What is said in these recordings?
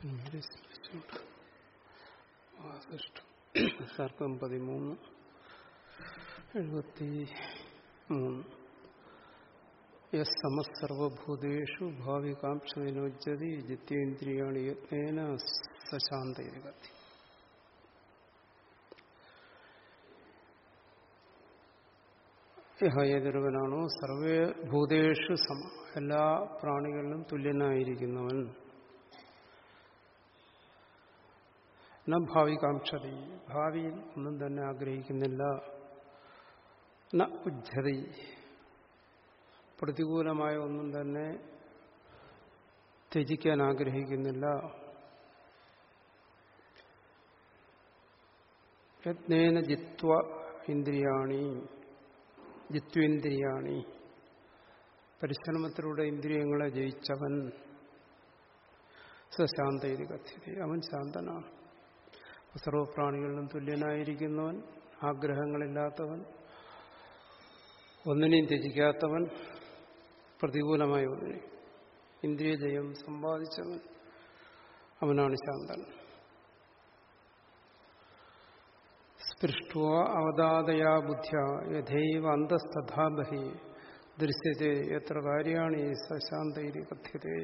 No me despierto. Vamos. El botí. യമസർവഭൂതേഷു ഭാവികാംക്ഷ വിനോജ്യതി ജിത്യേന്ദ്രിയാണ് യത്നേന സശാന്തയതി ഏതൊരുവനാണോ സർവേ ഭൂതേഷു സമ എല്ലാ പ്രാണികളിലും തുല്യനായിരിക്കുന്നവൻ ന ഭാവികാംക്ഷതി ഭാവിയിൽ ഒന്നും തന്നെ ആഗ്രഹിക്കുന്നില്ല ന ഉജ്ജതി പ്രതികൂലമായ ഒന്നും തന്നെ ത്യജിക്കാൻ ആഗ്രഹിക്കുന്നില്ല. യജ്ഞേന ജിത്വ ഇന്ദ്രിയാണി ജിത്വേന്ദ്രിയാണി. പരിശ്രമത്തിലൂടെ ഇന്ദ്രിയങ്ങളെ ജയിച്ചവൻ സശാന്തയിൽ കഥ്യത അവൻ ശാന്തനാണ്. സർവപ്രാണികളിലും തുല്യനായിരിക്കുന്നവൻ ആഗ്രഹങ്ങളില്ലാത്തവൻ ഒന്നിനെയും ത്യജിക്കാത്തവൻ പ്രതികൂലമായ ഒന്നിനെ ഇന്ദ്രിയജയം സമ്പാദിച്ചവൻ അവനാണ് ശാന്തൻ. സ്പൃഷ്ട അവതാതയാ ബുദ്ധ്യ യഥൈവ അന്തസ്തഥാബഹി ദൃശ്യത്തെ എത്ര കാര്യാണി സശാന്തൈരി കഥ്യതേ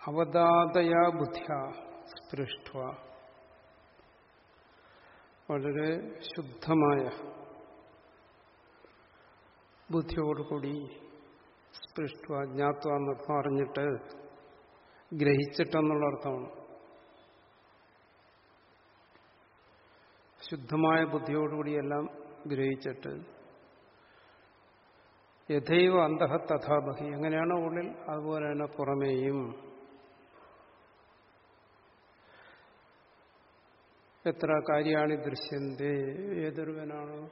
അവതാതയാ ബുദ്ധ്യ സ്പൃഷ്ട വളരെ ശുദ്ധമായ ബുദ്ധിയോടുകൂടി സ്പൃഷ്ട ജ്ഞാത്വ എന്നർത്ഥം അറിഞ്ഞിട്ട് ഗ്രഹിച്ചിട്ടെന്നുള്ള അർത്ഥമാണ്. ശുദ്ധമായ ബുദ്ധിയോടുകൂടി എല്ലാം ഗ്രഹിച്ചിട്ട് യഥൈവ അന്തഹ തഥാബഹി എങ്ങനെയാണോ ഉള്ളിൽ അതുപോലെ തന്നെ പുറമേയും എത്ര കാര്യമാണ് ദൃശ്യന്തേ? ഏതൊരുവനാണോ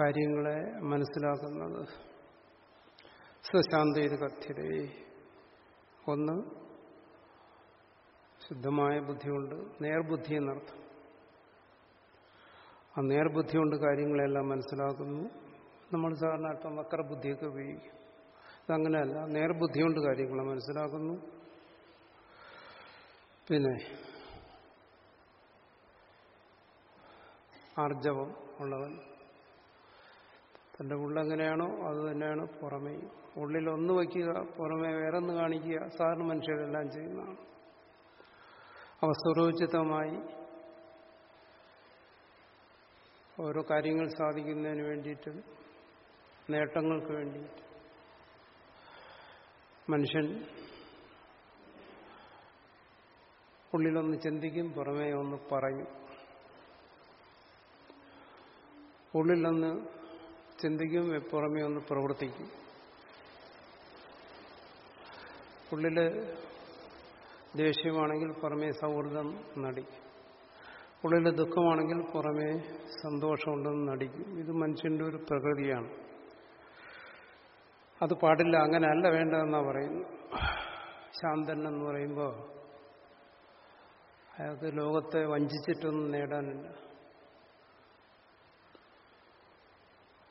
കാര്യങ്ങളെ മനസ്സിലാക്കുന്നത്? സ്വശാന്തയത് കഥ്യതേ ഒന്ന് ശുദ്ധമായ ബുദ്ധിയുണ്ട്. നേർബുദ്ധി എന്നർത്ഥം. ആ നേർബുദ്ധി കൊണ്ട് കാര്യങ്ങളെല്ലാം മനസ്സിലാക്കുന്നു. നമ്മൾ സാധാരണ അല്പം വക്രബുദ്ധിയൊക്കെ ഉപയോഗിക്കും. അതങ്ങനെയല്ല നേർബുദ്ധി കൊണ്ട് കാര്യങ്ങളെ മനസ്സിലാക്കുന്നു. പിന്നെ ആർജവം ഉള്ളവൻ. തന്റെ ഉള്ളെങ്ങനെയാണോ അത് തന്നെയാണ് പുറമേ. ഉള്ളിൽ ഒന്ന് വയ്ക്കുക പുറമേ വേറൊന്ന് കാണിക്കുക സാധാരണ മനുഷ്യരെല്ലാം ചെയ്യുന്നതാണ്. അവസ്വരോചിതമായി ഓരോ കാര്യങ്ങൾ സാധിക്കുന്നതിന് വേണ്ടിയിട്ട് നേട്ടങ്ങൾക്ക് വേണ്ടിയിട്ട് മനുഷ്യൻ ഉള്ളിലൊന്ന് ചിന്തിക്കും പുറമേ ഒന്ന് പറയും. ഉള്ളിലൊന്ന് ചിന്തിക്കും പുറമേ ഒന്ന് പ്രവർത്തിക്കും. ഉള്ളിൽ ദേഷ്യമാണെങ്കിൽ പുറമേ സൗഹൃദം നടിക്കും. ഉള്ളിൽ ദുഃഖമാണെങ്കിൽ പുറമേ സന്തോഷമുണ്ടെന്ന് നടിക്കും. ഇത് മനുഷ്യന്റെ ഒരു പ്രകൃതിയാണ്. അത് പാടില്ല അങ്ങനെയല്ല വേണ്ടതെന്നാണ് പറയുന്നു ശാന്തൻ എന്ന് പറയുമ്പോൾ അയാൾക്ക് ലോകത്തെ വഞ്ചിച്ചിട്ടൊന്നും നേടാനില്ല.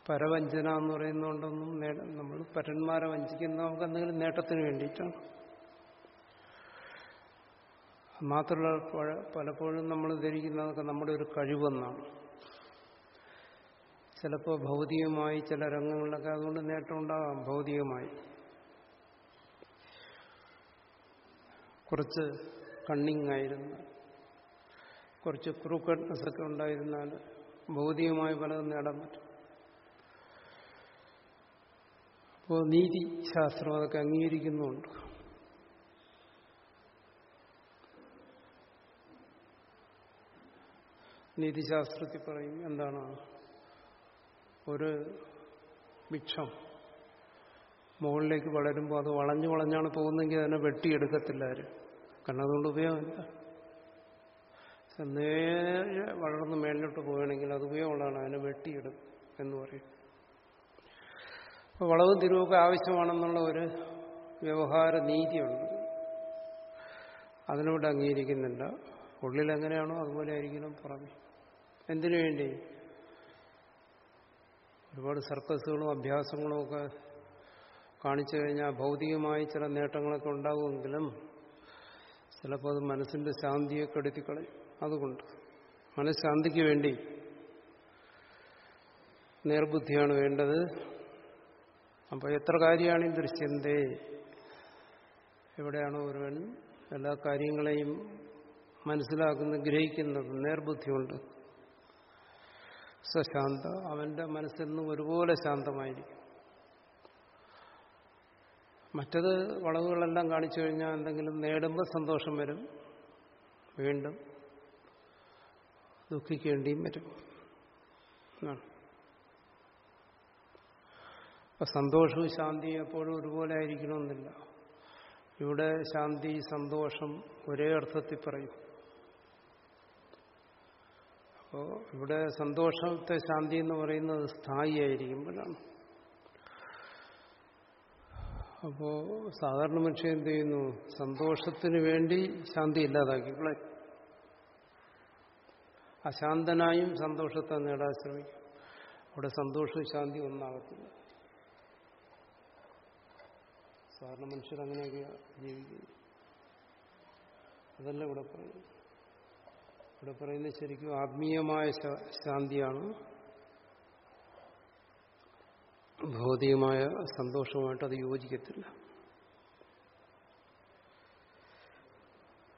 പരവഞ്ചന എന്ന് പറയുന്നതുകൊണ്ടൊന്നും നമ്മൾ പരന്മാരെ വഞ്ചിക്കുന്ന നമുക്ക് എന്തെങ്കിലും നേട്ടത്തിന് വേണ്ടിയിട്ടാണ്. മാത്രമല്ല പലപ്പോഴും നമ്മൾ ധരിക്കുന്നതൊക്കെ നമ്മുടെ ഒരു കഴിവെന്നാണ്. ചിലപ്പോൾ ഭൗതികമായി ചില രംഗങ്ങളിലൊക്കെ അതുകൊണ്ട് നേട്ടം ഉണ്ടാകാം ഭൗതികമായി. കുറച്ച് കണ്ണിങ് ആയിരുന്നു കുറച്ച് ക്രൂക്കഡ്നെസ് ഒക്കെ ഉണ്ടായിരുന്നാൽ ഭൗതികമായി പലതും നേടാൻ പറ്റും. അപ്പോൾ നീതി ശാസ്ത്രം അതൊക്കെ അംഗീകരിക്കുന്നുണ്ട്. നീതിശാസ്ത്രത്തിൽ പറയും എന്താണ്? ഒരു വൃക്ഷം മുകളിലേക്ക് വളരുമ്പോൾ അത് വളഞ്ഞു വളഞ്ഞാണ് പോകുന്നതെങ്കിൽ അതിനെ വെട്ടിയെടുക്കത്തില്ല ആരും? കാരണം അതുകൊണ്ട് ഉപയോഗമില്ല. നേരെ വളർന്ന് മേളിലോട്ട് പോവുകയാണെങ്കിൽ അത് ഉപയോഗമുള്ളതാണ് അതിനെ വെട്ടിയെടുക്കും എന്ന് പറയും. അപ്പോൾ വളവും തിരിവൊക്കെ ആവശ്യമാണെന്നുള്ള ഒരു വ്യവഹാര നീതിയുണ്ട്. അതിനോട് അംഗീകരിക്കുന്നില്ല. ഉള്ളിൽ എങ്ങനെയാണോ അതുപോലെ ആയിരിക്കണം പുറമെ. എന്തിനു വേണ്ടി? ഒരുപാട് സർക്കസുകളും അഭ്യാസങ്ങളും ഒക്കെ കാണിച്ചു കഴിഞ്ഞാൽ ഭൗതികമായി ചില നേട്ടങ്ങളൊക്കെ ഉണ്ടാകുമെങ്കിലും ചിലപ്പോൾ അത് മനസ്സിന്റെ ശാന്തിയെ കെടുത്തിക്കളയും അതുകൊണ്ട് മനഃശാന്തിക്ക് വേണ്ടി നേർബുദ്ധിയാണ് വേണ്ടത്. അപ്പോൾ എത്ര കാര്യമാണ് ഈ ദൃശ്യന്തേ എവിടെയാണോ ഒരുവൻ എല്ലാ കാര്യങ്ങളെയും മനസ്സിലാക്കുന്നത് ഗ്രഹിക്കുന്നത്? നേർബുദ്ധിയുണ്ട്. സശാന്ത അവന്റെ മനസ്സിൽ നിന്നും ഒരുപോലെ ശാന്തമായിരിക്കും. മറ്റത് വളവുകളെല്ലാം കാണിച്ചു കഴിഞ്ഞാൽ എന്തെങ്കിലും നേടുമ്പോൾ സന്തോഷം വരും. വീണ്ടും ദുഃഖിക്കേണ്ടിയും വരും. എന്നാണ്. അപ്പൊ സന്തോഷവും ശാന്തിയും എപ്പോഴും ഒരുപോലെ ആയിരിക്കണമെന്നില്ല. ഇവിടെ ശാന്തി സന്തോഷം ഒരേ അർത്ഥത്തിൽ പറയും. അപ്പോൾ ഇവിടെ സന്തോഷത്തെ ശാന്തി എന്ന് പറയുന്നത് സ്ഥായിയായിരിക്കുമ്പോഴാണ് അപ്പോൾ സാധാരണ മനുഷ്യൻ എന്ത് ചെയ്യുന്നു? സന്തോഷത്തിന് വേണ്ടി ശാന്തി ഇല്ലാതാക്കി. ഇവിടെ അശാന്തനായും സന്തോഷത്തെ നേടാൻ ശ്രമിക്കും. അവിടെ സന്തോഷവും ശാന്തി ഒന്നാകത്തില്ല സാധാരണ മനുഷ്യർ അങ്ങനെയൊക്കെ ജീവിക്കുന്നു. അതല്ല ഇവിടെ പറയുന്നത്. ഇവിടെ പറയുന്നത് ശരിക്കും ആത്മീയമായ ശാന്തിയാണ്. ഭൗതികമായ സന്തോഷവുമായിട്ട് അത് യോജിക്കത്തില്ല.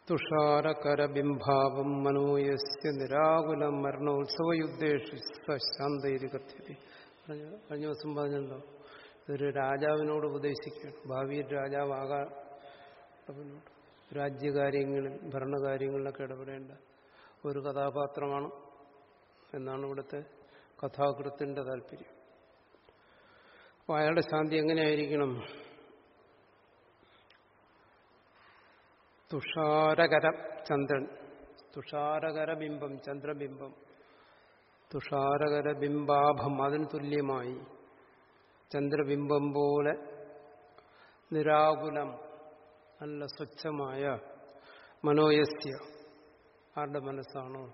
തുഷാരകരബിംഭാവം മനോയസ്യ നിരാകുലം മരണോത്സവയുദ്ധേഷു ശാന്തയിരി കത്തി കഴിഞ്ഞ ദിവസം പറഞ്ഞല്ലോ ഇതൊരു രാജാവിനോട് ഉപദേശിക്കുകയാണ് ഭാവിയിൽ രാജാവാകാൻ രാജ്യകാര്യങ്ങളിൽ ഭരണകാര്യങ്ങളിലൊക്കെ ഇടപെടേണ്ട ഒരു കഥാപാത്രമാണ് എന്നാണ് ഇവിടുത്തെ കഥാകൃത്തിന്റെ താല്പര്യം. അപ്പോൾ അയാളുടെ ശാന്തി എങ്ങനെയായിരിക്കണം? തുഷാരകര ചന്ദ്രൻ. തുഷാരകര ബിംബം ചന്ദ്രബിംബം. തുഷാരകര ബിംബാഭം അതിന് തുല്യമായി ചന്ദ്രബിംബം പോലെ നിരാകുലം നല്ല സ്വച്ഛമായ മനോയസ്യ ആരുടെ മനസ്സാണോ?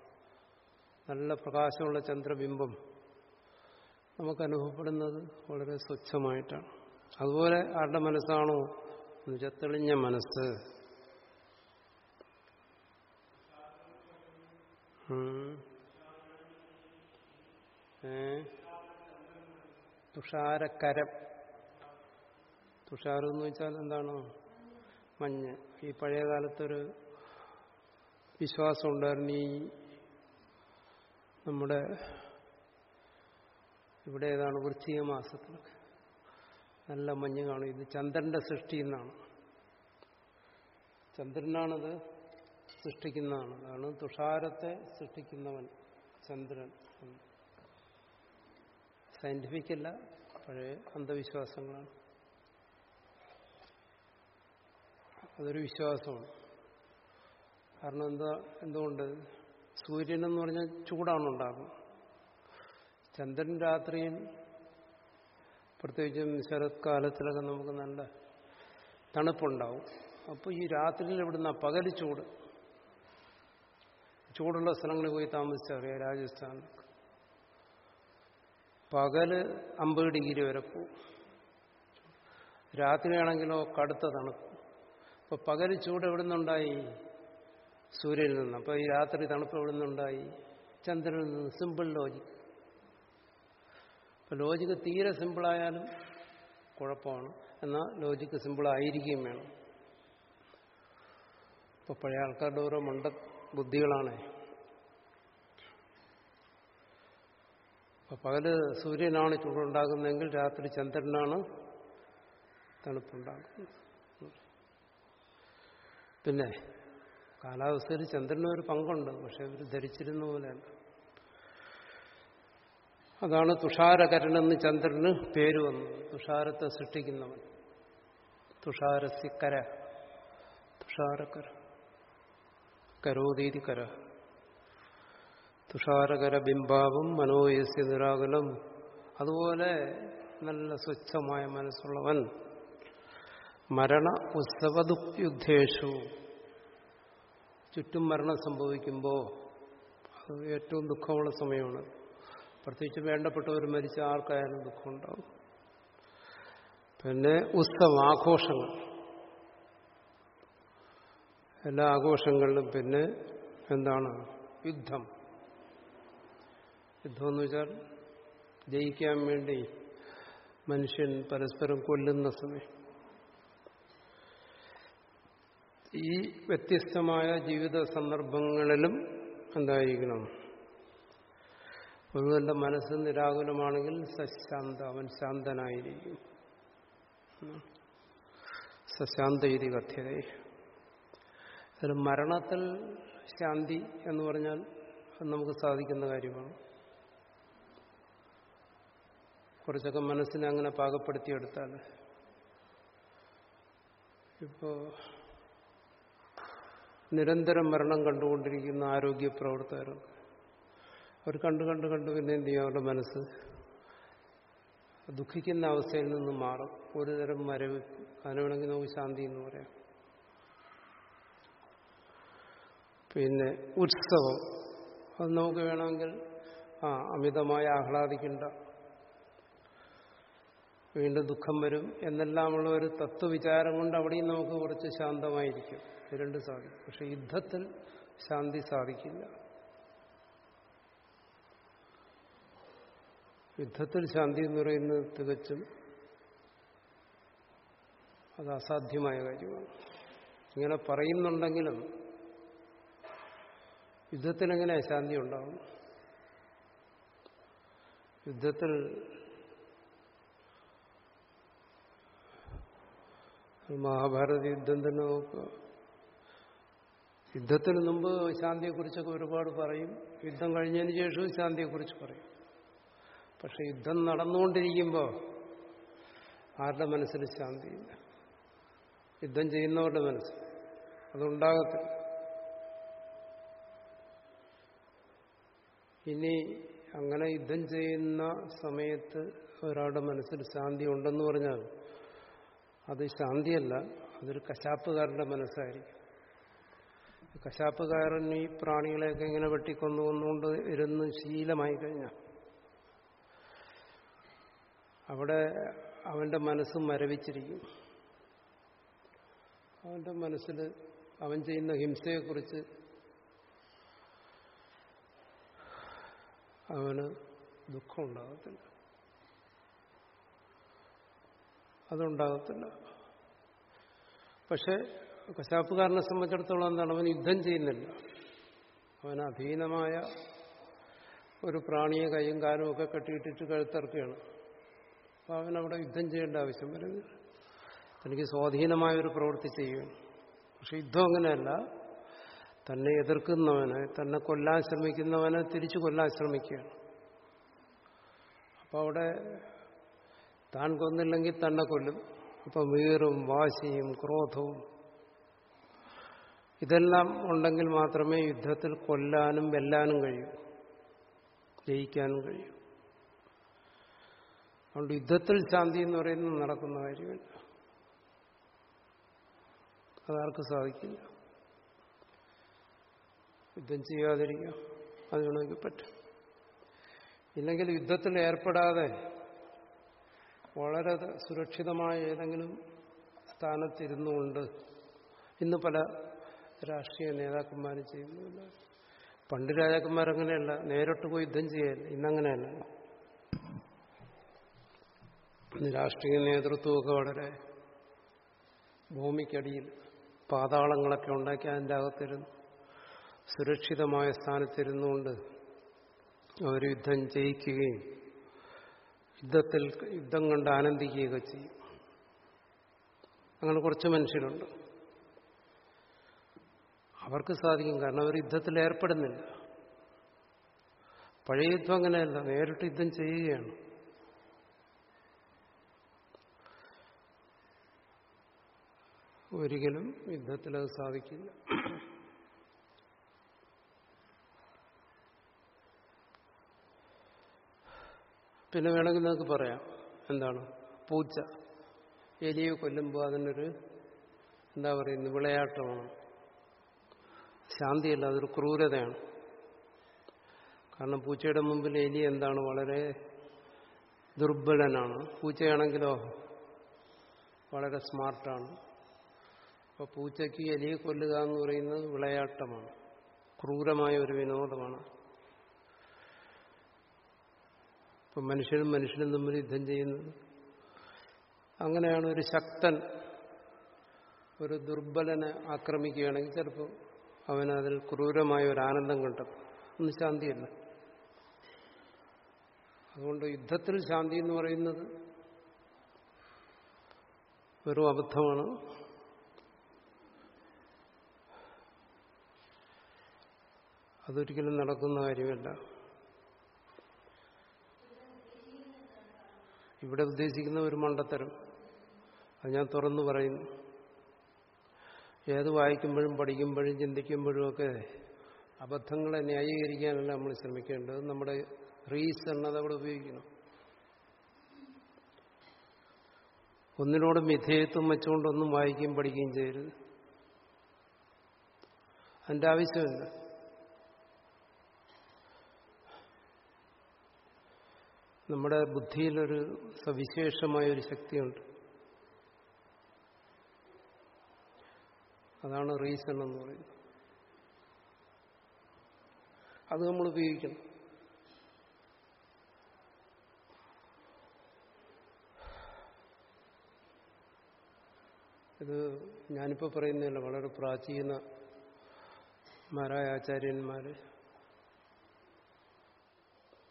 നല്ല പ്രകാശമുള്ള ചന്ദ്രബിംബം നമുക്ക് അനുഭവപ്പെടുന്നത് വളരെ സ്വച്ഛമായിട്ടാണ്. അതുപോലെ ആരുടെ മനസ്സാണോ? നിജത്തെളിഞ്ഞ മനസ്സ്. ഏ? തുഷാരക്കരം. തുഷാരം എന്ന് വെച്ചാൽ എന്താണ്? മഞ്ഞ്. ഈ പഴയ കാലത്തൊരു വിശ്വാസം ഉണ്ടായിരുന്നു. ഈ നമ്മുടെ ഇവിടെ ഏതാണ്? വൃശ്ചിക മാസത്തിലൊക്കെ. നല്ല മഞ്ഞ് കാണും. ഇത് ചന്ദ്രന്റെ സൃഷ്ടി എന്നാണ്. ചന്ദ്രനാണത് സൃഷ്ടിക്കുന്നതാണ്. അതാണ് തുഷാരത്തെ സൃഷ്ടിക്കുന്നവൻ ചന്ദ്രൻ. സയന്റിഫിക് അല്ല പഴയ അന്ധവിശ്വാസങ്ങളാണ്. അതൊരു വിശ്വാസമാണ്. കാരണം എന്താ എന്തുകൊണ്ട്? സൂര്യൻ എന്ന് പറഞ്ഞാൽ ചൂടാണ് ഉണ്ടാകുന്നത് ചന്ദ്രൻ രാത്രിയും പ്രത്യേകിച്ചും ശരത്കാലത്തിലൊക്കെ നമുക്ക് നല്ല തണുപ്പുണ്ടാവും. അപ്പോൾ ഈ രാത്രിയിൽ ഇവിടുന്ന് പകൽ ചൂട്. ചൂടുള്ള സ്ഥലങ്ങളിൽ പോയി താമസിച്ചറിയാം രാജസ്ഥാനിലൊക്കെ പകൽ അമ്പത് ഡിഗ്രി വരെ പോവും. രാത്രിയാണെങ്കിലോ കടുത്ത തണുപ്പ്. അപ്പൊ പകൽ ചൂട് എവിടെ നിന്നുണ്ടായി സൂര്യനിൽ നിന്ന്. അപ്പൊ ഈ രാത്രി തണുപ്പ് എവിടെ നിന്നുണ്ടായി ചന്ദ്രനിൽ നിന്ന്. Simple logic. അപ്പൊ ലോജിക്ക് തീരെ സിമ്പിളായാലും കുഴപ്പമാണ്. എന്നാൽ ലോജിക്ക് സിമ്പിൾ ആയിരിക്കുകയും വേണം. ഇപ്പൊ പഴയ ആൾക്കാരുടെ ഓരോ മണ്ട ബുദ്ധികളാണ്. അപ്പൊ പകൽ സൂര്യനാണ് ചൂടുണ്ടാകുന്നതെങ്കിൽ രാത്രി ചന്ദ്രനാണ് തണുപ്പുണ്ടാകുന്നത്. പിന്നെ കാലാവസ്ഥയിൽ ചന്ദ്രന് ഒരു പങ്കുണ്ട് പക്ഷെ അവർ ധരിച്ചിരുന്ന പോലെയല്ല. അതാണ് തുഷാരകരനെന്ന് ചന്ദ്രന് പേര് വന്നു. തുഷാരത്തെ സൃഷ്ടിക്കുന്നവൻ. തുഷാരസ്യക്കര തുഷാരക്കര കരോതീതി കര. തുഷാരകര ബിംബാവും മനോയസ്യ നിരാകുലം. അതുപോലെ നല്ല സ്വച്ഛമായ മനസ്സുള്ളവൻ. മരണ ഉത്സവദുയുദ്ധേഷു ചുറ്റും മരണം സംഭവിക്കുമ്പോൾ അത് ഏറ്റവും ദുഃഖമുള്ള സമയമാണ്. പ്രത്യേകിച്ച് വേണ്ടപ്പെട്ടവർ മരിച്ച ആർക്കായാലും ദുഃഖമുണ്ടാവും. പിന്നെ ഉത്സവ ആഘോഷങ്ങൾ എല്ലാ ആഘോഷങ്ങളിലും പിന്നെ എന്താണ്? യുദ്ധം. യുദ്ധം എന്ന് വെച്ചാൽ ജയിക്കാൻ വേണ്ടി മനുഷ്യൻ പരസ്പരം കൊല്ലുന്ന സമയം. ഈ വ്യത്യസ്തമായ ജീവിത സന്ദർഭങ്ങളിലും എന്തായിരിക്കണം ഒരുവന്റെ മനസ്സ് നിരാകുലമാണെങ്കിൽ സശാന്ത അവൻ ശാന്തനായിരിക്കും. സശാന്ത രീതി കഥ്യത മരണത്തിൽ ശാന്തി എന്ന് പറഞ്ഞാൽ നമുക്ക് സാധിക്കുന്ന കാര്യമാണ്. കുറച്ചൊക്കെ മനസ്സിനെ അങ്ങനെ പാകപ്പെടുത്തിയെടുത്താൽ ഇപ്പോ നിരന്തരം മരണം കണ്ടുകൊണ്ടിരിക്കുന്ന ആരോഗ്യ പ്രവർത്തകർ അവർ കണ്ടു കണ്ട് കണ്ട് പിന്നെ എന്ത് ചെയ്യും? അവരുടെ മനസ്സ് ദുഃഖിക്കുന്ന അവസ്ഥയിൽ നിന്ന് മാറും. ഒരു തരം മരവ് അതിന് നമുക്ക് ശാന്തി എന്ന് പറയാം. പിന്നെ ഉത്സവം. അത് നമുക്ക് വേണമെങ്കിൽ ആ അമിതമായി ആഹ്ലാദിക്കേണ്ട വീണ്ടും ദുഃഖം വരും എന്നെല്ലാമുള്ള ഒരു തത്വവിചാരം കൊണ്ട് അവിടെയും നമുക്ക് കുറച്ച് ശാന്തമായിരിക്കും. രണ്ട് സാധിക്കും. പക്ഷെ യുദ്ധത്തിൽ ശാന്തി സാധിക്കില്ല. യുദ്ധത്തിൽ ശാന്തി എന്ന് പറയുന്നത് തികച്ചും അത് അസാധ്യമായ കാര്യമാണ്. ഇങ്ങനെ പറയുന്നുണ്ടെങ്കിലും യുദ്ധത്തിനെങ്ങനെ ശാന്തി ഉണ്ടാവും? യുദ്ധത്തിൽ മഹാഭാരത യുദ്ധം തന്നെ നോക്കുക. യുദ്ധത്തിന് മുമ്പ് ശാന്തിയെക്കുറിച്ചൊക്കെ ഒരുപാട് പറയും. യുദ്ധം കഴിഞ്ഞതിന് ശേഷവും ശാന്തിയെക്കുറിച്ച് പറയും. പക്ഷെ യുദ്ധം നടന്നുകൊണ്ടിരിക്കുമ്പോൾ ആരുടെ മനസ്സിൽ ശാന്തിയില്ല. യുദ്ധം ചെയ്യുന്നവരുടെ മനസ്സ് അതുണ്ടാകത്തില്ല. ഇനി അങ്ങനെ യുദ്ധം ചെയ്യുന്ന സമയത്ത് ഒരാളുടെ മനസ്സിൽ ശാന്തി ഉണ്ടെന്ന് പറഞ്ഞാൽ അത് ശാന്തിയല്ല അതൊരു കശാപ്പുകാരന്റെ മനസ്സായിരിക്കും. കശാപ്പുകാരൻ ഈ പ്രാണികളെയൊക്കെ ഇങ്ങനെ വെട്ടിക്കൊന്നു കൊന്നുകൊണ്ട് ഇരുന്ന് ശീലമായി കഴിഞ്ഞാൽ അവിടെ അവന്റെ മനസ്സ് മരവിച്ചിരിക്കും. അവന്റെ മനസ്സിൽ അവൻ ചെയ്യുന്ന ഹിംസയെക്കുറിച്ച് അവന് ദുഃഖം ഉണ്ടാകത്തില്ല അതുണ്ടാകത്തില്ല. പക്ഷെ കശാപ്പുകാരനെ സംബന്ധിച്ചിടത്തോളം എന്താണ്? അവൻ യുദ്ധം ചെയ്യുന്നില്ല. അവൻ അധീനമായ ഒരു പ്രാണിയെ കൈയും കാലും ഒക്കെ കെട്ടിയിട്ടിട്ട് കഴുത്തിറക്കുകയാണ്. അപ്പം അവനവിടെ യുദ്ധം ചെയ്യേണ്ട ആവശ്യം വരും തനിക്ക് സ്വാധീനമായ ഒരു പ്രവൃത്തി ചെയ്യും പക്ഷെ യുദ്ധം അങ്ങനെയല്ല. തന്നെ എതിർക്കുന്നവനെ തന്നെ കൊല്ലാൻ ശ്രമിക്കുന്നവനെ തിരിച്ചു കൊല്ലാൻ ശ്രമിക്കുകയാണ്. അപ്പോൾ അവിടെ താൻ കൊന്നില്ലെങ്കിൽ തന്നെ കൊല്ലും. അപ്പം വീറും വാശിയും ക്രോധവും ഇതെല്ലാം ഉണ്ടെങ്കിൽ മാത്രമേ യുദ്ധത്തിൽ കൊല്ലാനും വെല്ലാനും കഴിയൂ. ജയിക്കാനും കഴിയൂ. അതുകൊണ്ട് യുദ്ധത്തിൽ ശാന്തി എന്ന് പറയുന്നത് നടക്കുന്ന കാര്യമില്ല. അതാർക്ക് സാധിക്കില്ല? യുദ്ധം ചെയ്യാതിരിക്കുക അത് വേണമെങ്കിൽ പറ്റും. ഇല്ലെങ്കിൽ യുദ്ധത്തിൽ ഏർപ്പെടാതെ വളരെ സുരക്ഷിതമായ ഏതെങ്കിലും സ്ഥാനത്തിരുന്നുകൊണ്ട് ഇന്ന് പല രാഷ്ട്രീയ നേതാക്കന്മാരും ചെയ്യുന്നില്ല പണ്ട് രാജാക്കന്മാരങ്ങനെയല്ല നേരിട്ട് പോയി യുദ്ധം ചെയ്യല്ല ഇന്നങ്ങനെയല്ല. ഇന്ന് രാഷ്ട്രീയ നേതൃത്വമൊക്കെ വളരെ ഭൂമിക്കടിയിൽ പാതാളങ്ങളൊക്കെ ഉണ്ടാക്കി അതിന്റെ അകത്തിരുന്ന് സുരക്ഷിതമായ സ്ഥാനത്തിരുന്നുകൊണ്ട് അവർ യുദ്ധം ജയിക്കുകയും യുദ്ധത്തിൽ യുദ്ധം കണ്ട് ആനന്ദിക്കുകയൊക്കെ ചെയ്യും. അങ്ങനെ കുറച്ച് മനുഷ്യരുണ്ട്. അവർക്ക് സാധിക്കും. കാരണം അവർ യുദ്ധത്തിൽ ഏർപ്പെടുന്നില്ല. പഴയ യുദ്ധം അങ്ങനെയല്ല. നേരിട്ട് യുദ്ധം ചെയ്യുകയാണ്. ഒരിക്കലും യുദ്ധത്തിൽ അത് സാധിക്കില്ല. പിന്നെ വേണമെങ്കിൽ നമുക്ക് പറയാം. എന്താണ്? പൂച്ച. എലിയെ കൊല്ലുമ്പോൾ അതിനൊരു എന്താ പറയുന്നത്? വിളയാട്ടമാണ്. ശാന്തിയല്ല അതൊരു ക്രൂരതയാണ്. കാരണം പൂച്ചയുടെ മുമ്പിൽ എലി എന്താണ്? വളരെ ദുർബലനാണ്. പൂച്ചയാണെങ്കിലോ വളരെ സ്മാർട്ടാണ്. അപ്പോൾ പൂച്ചയ്ക്ക് എലിയെ കൊല്ലുക എന്ന് പറയുന്നത് വിളയാട്ടമാണ്. ക്രൂരമായ ഒരു വിനോദമാണ്. ഇപ്പം മനുഷ്യനും മനുഷ്യനും തമ്മിൽ യുദ്ധം ചെയ്യുന്നത്. അങ്ങനെയാണ് ഒരു ശക്തൻ ഒരു ദുർബലനെ ആക്രമിക്കുകയാണെങ്കിൽ ചിലപ്പോൾ അവനതിൽ ക്രൂരമായ ഒരു ആനന്ദം കണ്ടു ഒന്നും ശാന്തിയല്ല. അതുകൊണ്ട് യുദ്ധത്തിൽ ശാന്തി എന്ന് പറയുന്നത് വെറും അബദ്ധമാണ്. അതൊരിക്കലും നടക്കുന്ന കാര്യമല്ല. ഇവിടെ ഉദ്ദേശിക്കുന്ന ഒരു മണ്ടത്തരം. അത് ഞാൻ തുറന്നു പറയുന്നു. ഏത് വായിക്കുമ്പോഴും പഠിക്കുമ്പോഴും ചിന്തിക്കുമ്പോഴും ഒക്കെ അബദ്ധങ്ങളെ ന്യായീകരിക്കാനല്ല നമ്മൾ ശ്രമിക്കേണ്ടത്. നമ്മുടെ റീസൺ അതവിടെ ഉപയോഗിക്കണം ഒന്നിനോട് മിഥേയത്വം വെച്ചുകൊണ്ടൊന്നും വായിക്കുകയും പഠിക്കുകയും ചെയ്യരുത്. അതിന്റെ ആവശ്യമില്ല. നമ്മുടെ ബുദ്ധിയിലൊരു സവിശേഷമായ ഒരു ശക്തിയുണ്ട്. അതാണ് റീസൺ എന്ന് പറയുന്നത്. അത് നമ്മൾ ഉപയോഗിക്കണം. ഇത് ഞാനിപ്പോൾ പറയുന്നില്ല വളരെ പ്രാചീനമാരായ ആചാര്യന്മാർ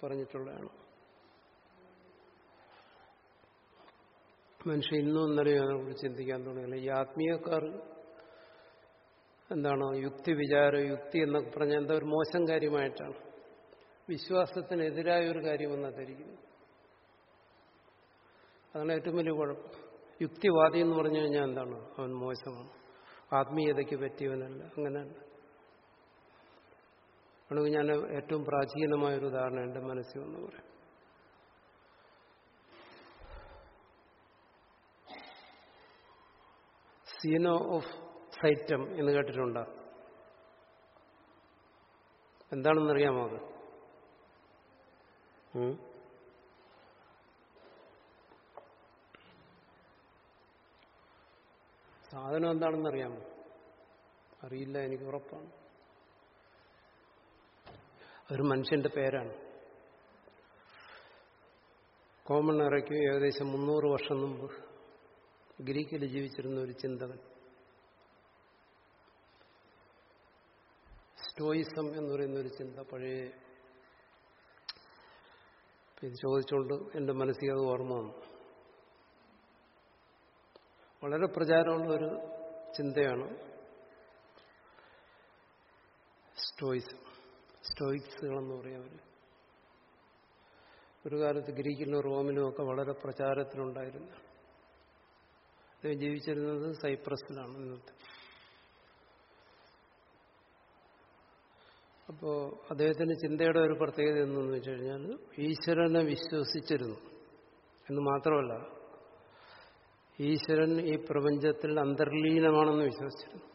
പറഞ്ഞിട്ടുള്ളതാണ്. മനുഷ്യൻ ഇന്നും ഇന്നലെയും അതിനെക്കുറിച്ച് ചിന്തിക്കാൻ തുടങ്ങിയില്ല ഈ ആത്മീയക്കാർ എന്താണോ യുക്തി വിചാരം യുക്തി എന്നൊക്കെ പറഞ്ഞാൽ എന്താ ഒരു മോശം കാര്യമായിട്ടാണ്. വിശ്വാസത്തിനെതിരായ ഒരു കാര്യമെന്ന് ധരിക്കുന്നു അതാണ് ഏറ്റവും വലിയ കുഴപ്പം. യുക്തിവാദി എന്ന് പറഞ്ഞു കഴിഞ്ഞാൽ എന്താണ്? അവൻ മോശമാണ്. ആത്മീയതയ്ക്ക് പറ്റിയവനല്ല. അങ്ങനെയല്ല. അതുകൊണ്ട് ഞാൻ ഏറ്റവും പ്രാചീനമായൊരു ഉദാഹരണം എന്റെ മനസ്സിൽ വന്ന് പറയാം സീനോ ഓഫ് സൈറ്റം എന്ന് കേട്ടിട്ടുണ്ടോ? എന്താണെന്നറിയാമോ അത്? സാധനം എന്താണെന്നറിയാമോ? അറിയില്ല എനിക്ക് ഉറപ്പാണ്. ഒരു മനുഷ്യന്റെ പേരാണ്. കോമൺ ഇറയ്ക്ക് ഏകദേശം മുന്നൂറ് വർഷം മുമ്പ് ഗ്രീക്കിൽ ജീവിച്ചിരുന്ന ഒരു ചിന്തകൻ. സ്റ്റോയിസം എന്ന് പറയുന്ന ഒരു ചിന്ത പഴയ ഇത് ചോദിച്ചുകൊണ്ട് എന്റെ മനസ്സിൽ അത് ഓർമ്മ വന്നു. വളരെ പ്രചാരമുള്ള ഒരു ചിന്തയാണ് സ്റ്റോയിസം സ്റ്റോയിക്സുകളെന്ന് അവർ ഒരു കാലത്ത് ഗ്രീക്കിലും റോമിലും ഒക്കെ വളരെ പ്രചാരത്തിലുണ്ടായിരുന്നു. അദ്ദേഹം ജീവിച്ചിരുന്നത് സൈപ്രസിലാണ് ഇന്നത്തെ. അപ്പോൾ അദ്ദേഹത്തിന് ചിന്തയുടെ ഒരു പ്രത്യേകത എന്തെന്ന് വെച്ച് കഴിഞ്ഞാൽ ഈശ്വരനെ വിശ്വസിച്ചിരുന്നു. എന്ന് മാത്രമല്ല ഈശ്വരൻ ഈ പ്രപഞ്ചത്തിൽ അന്തർലീനമാണെന്ന് വിശ്വസിച്ചിരുന്നു.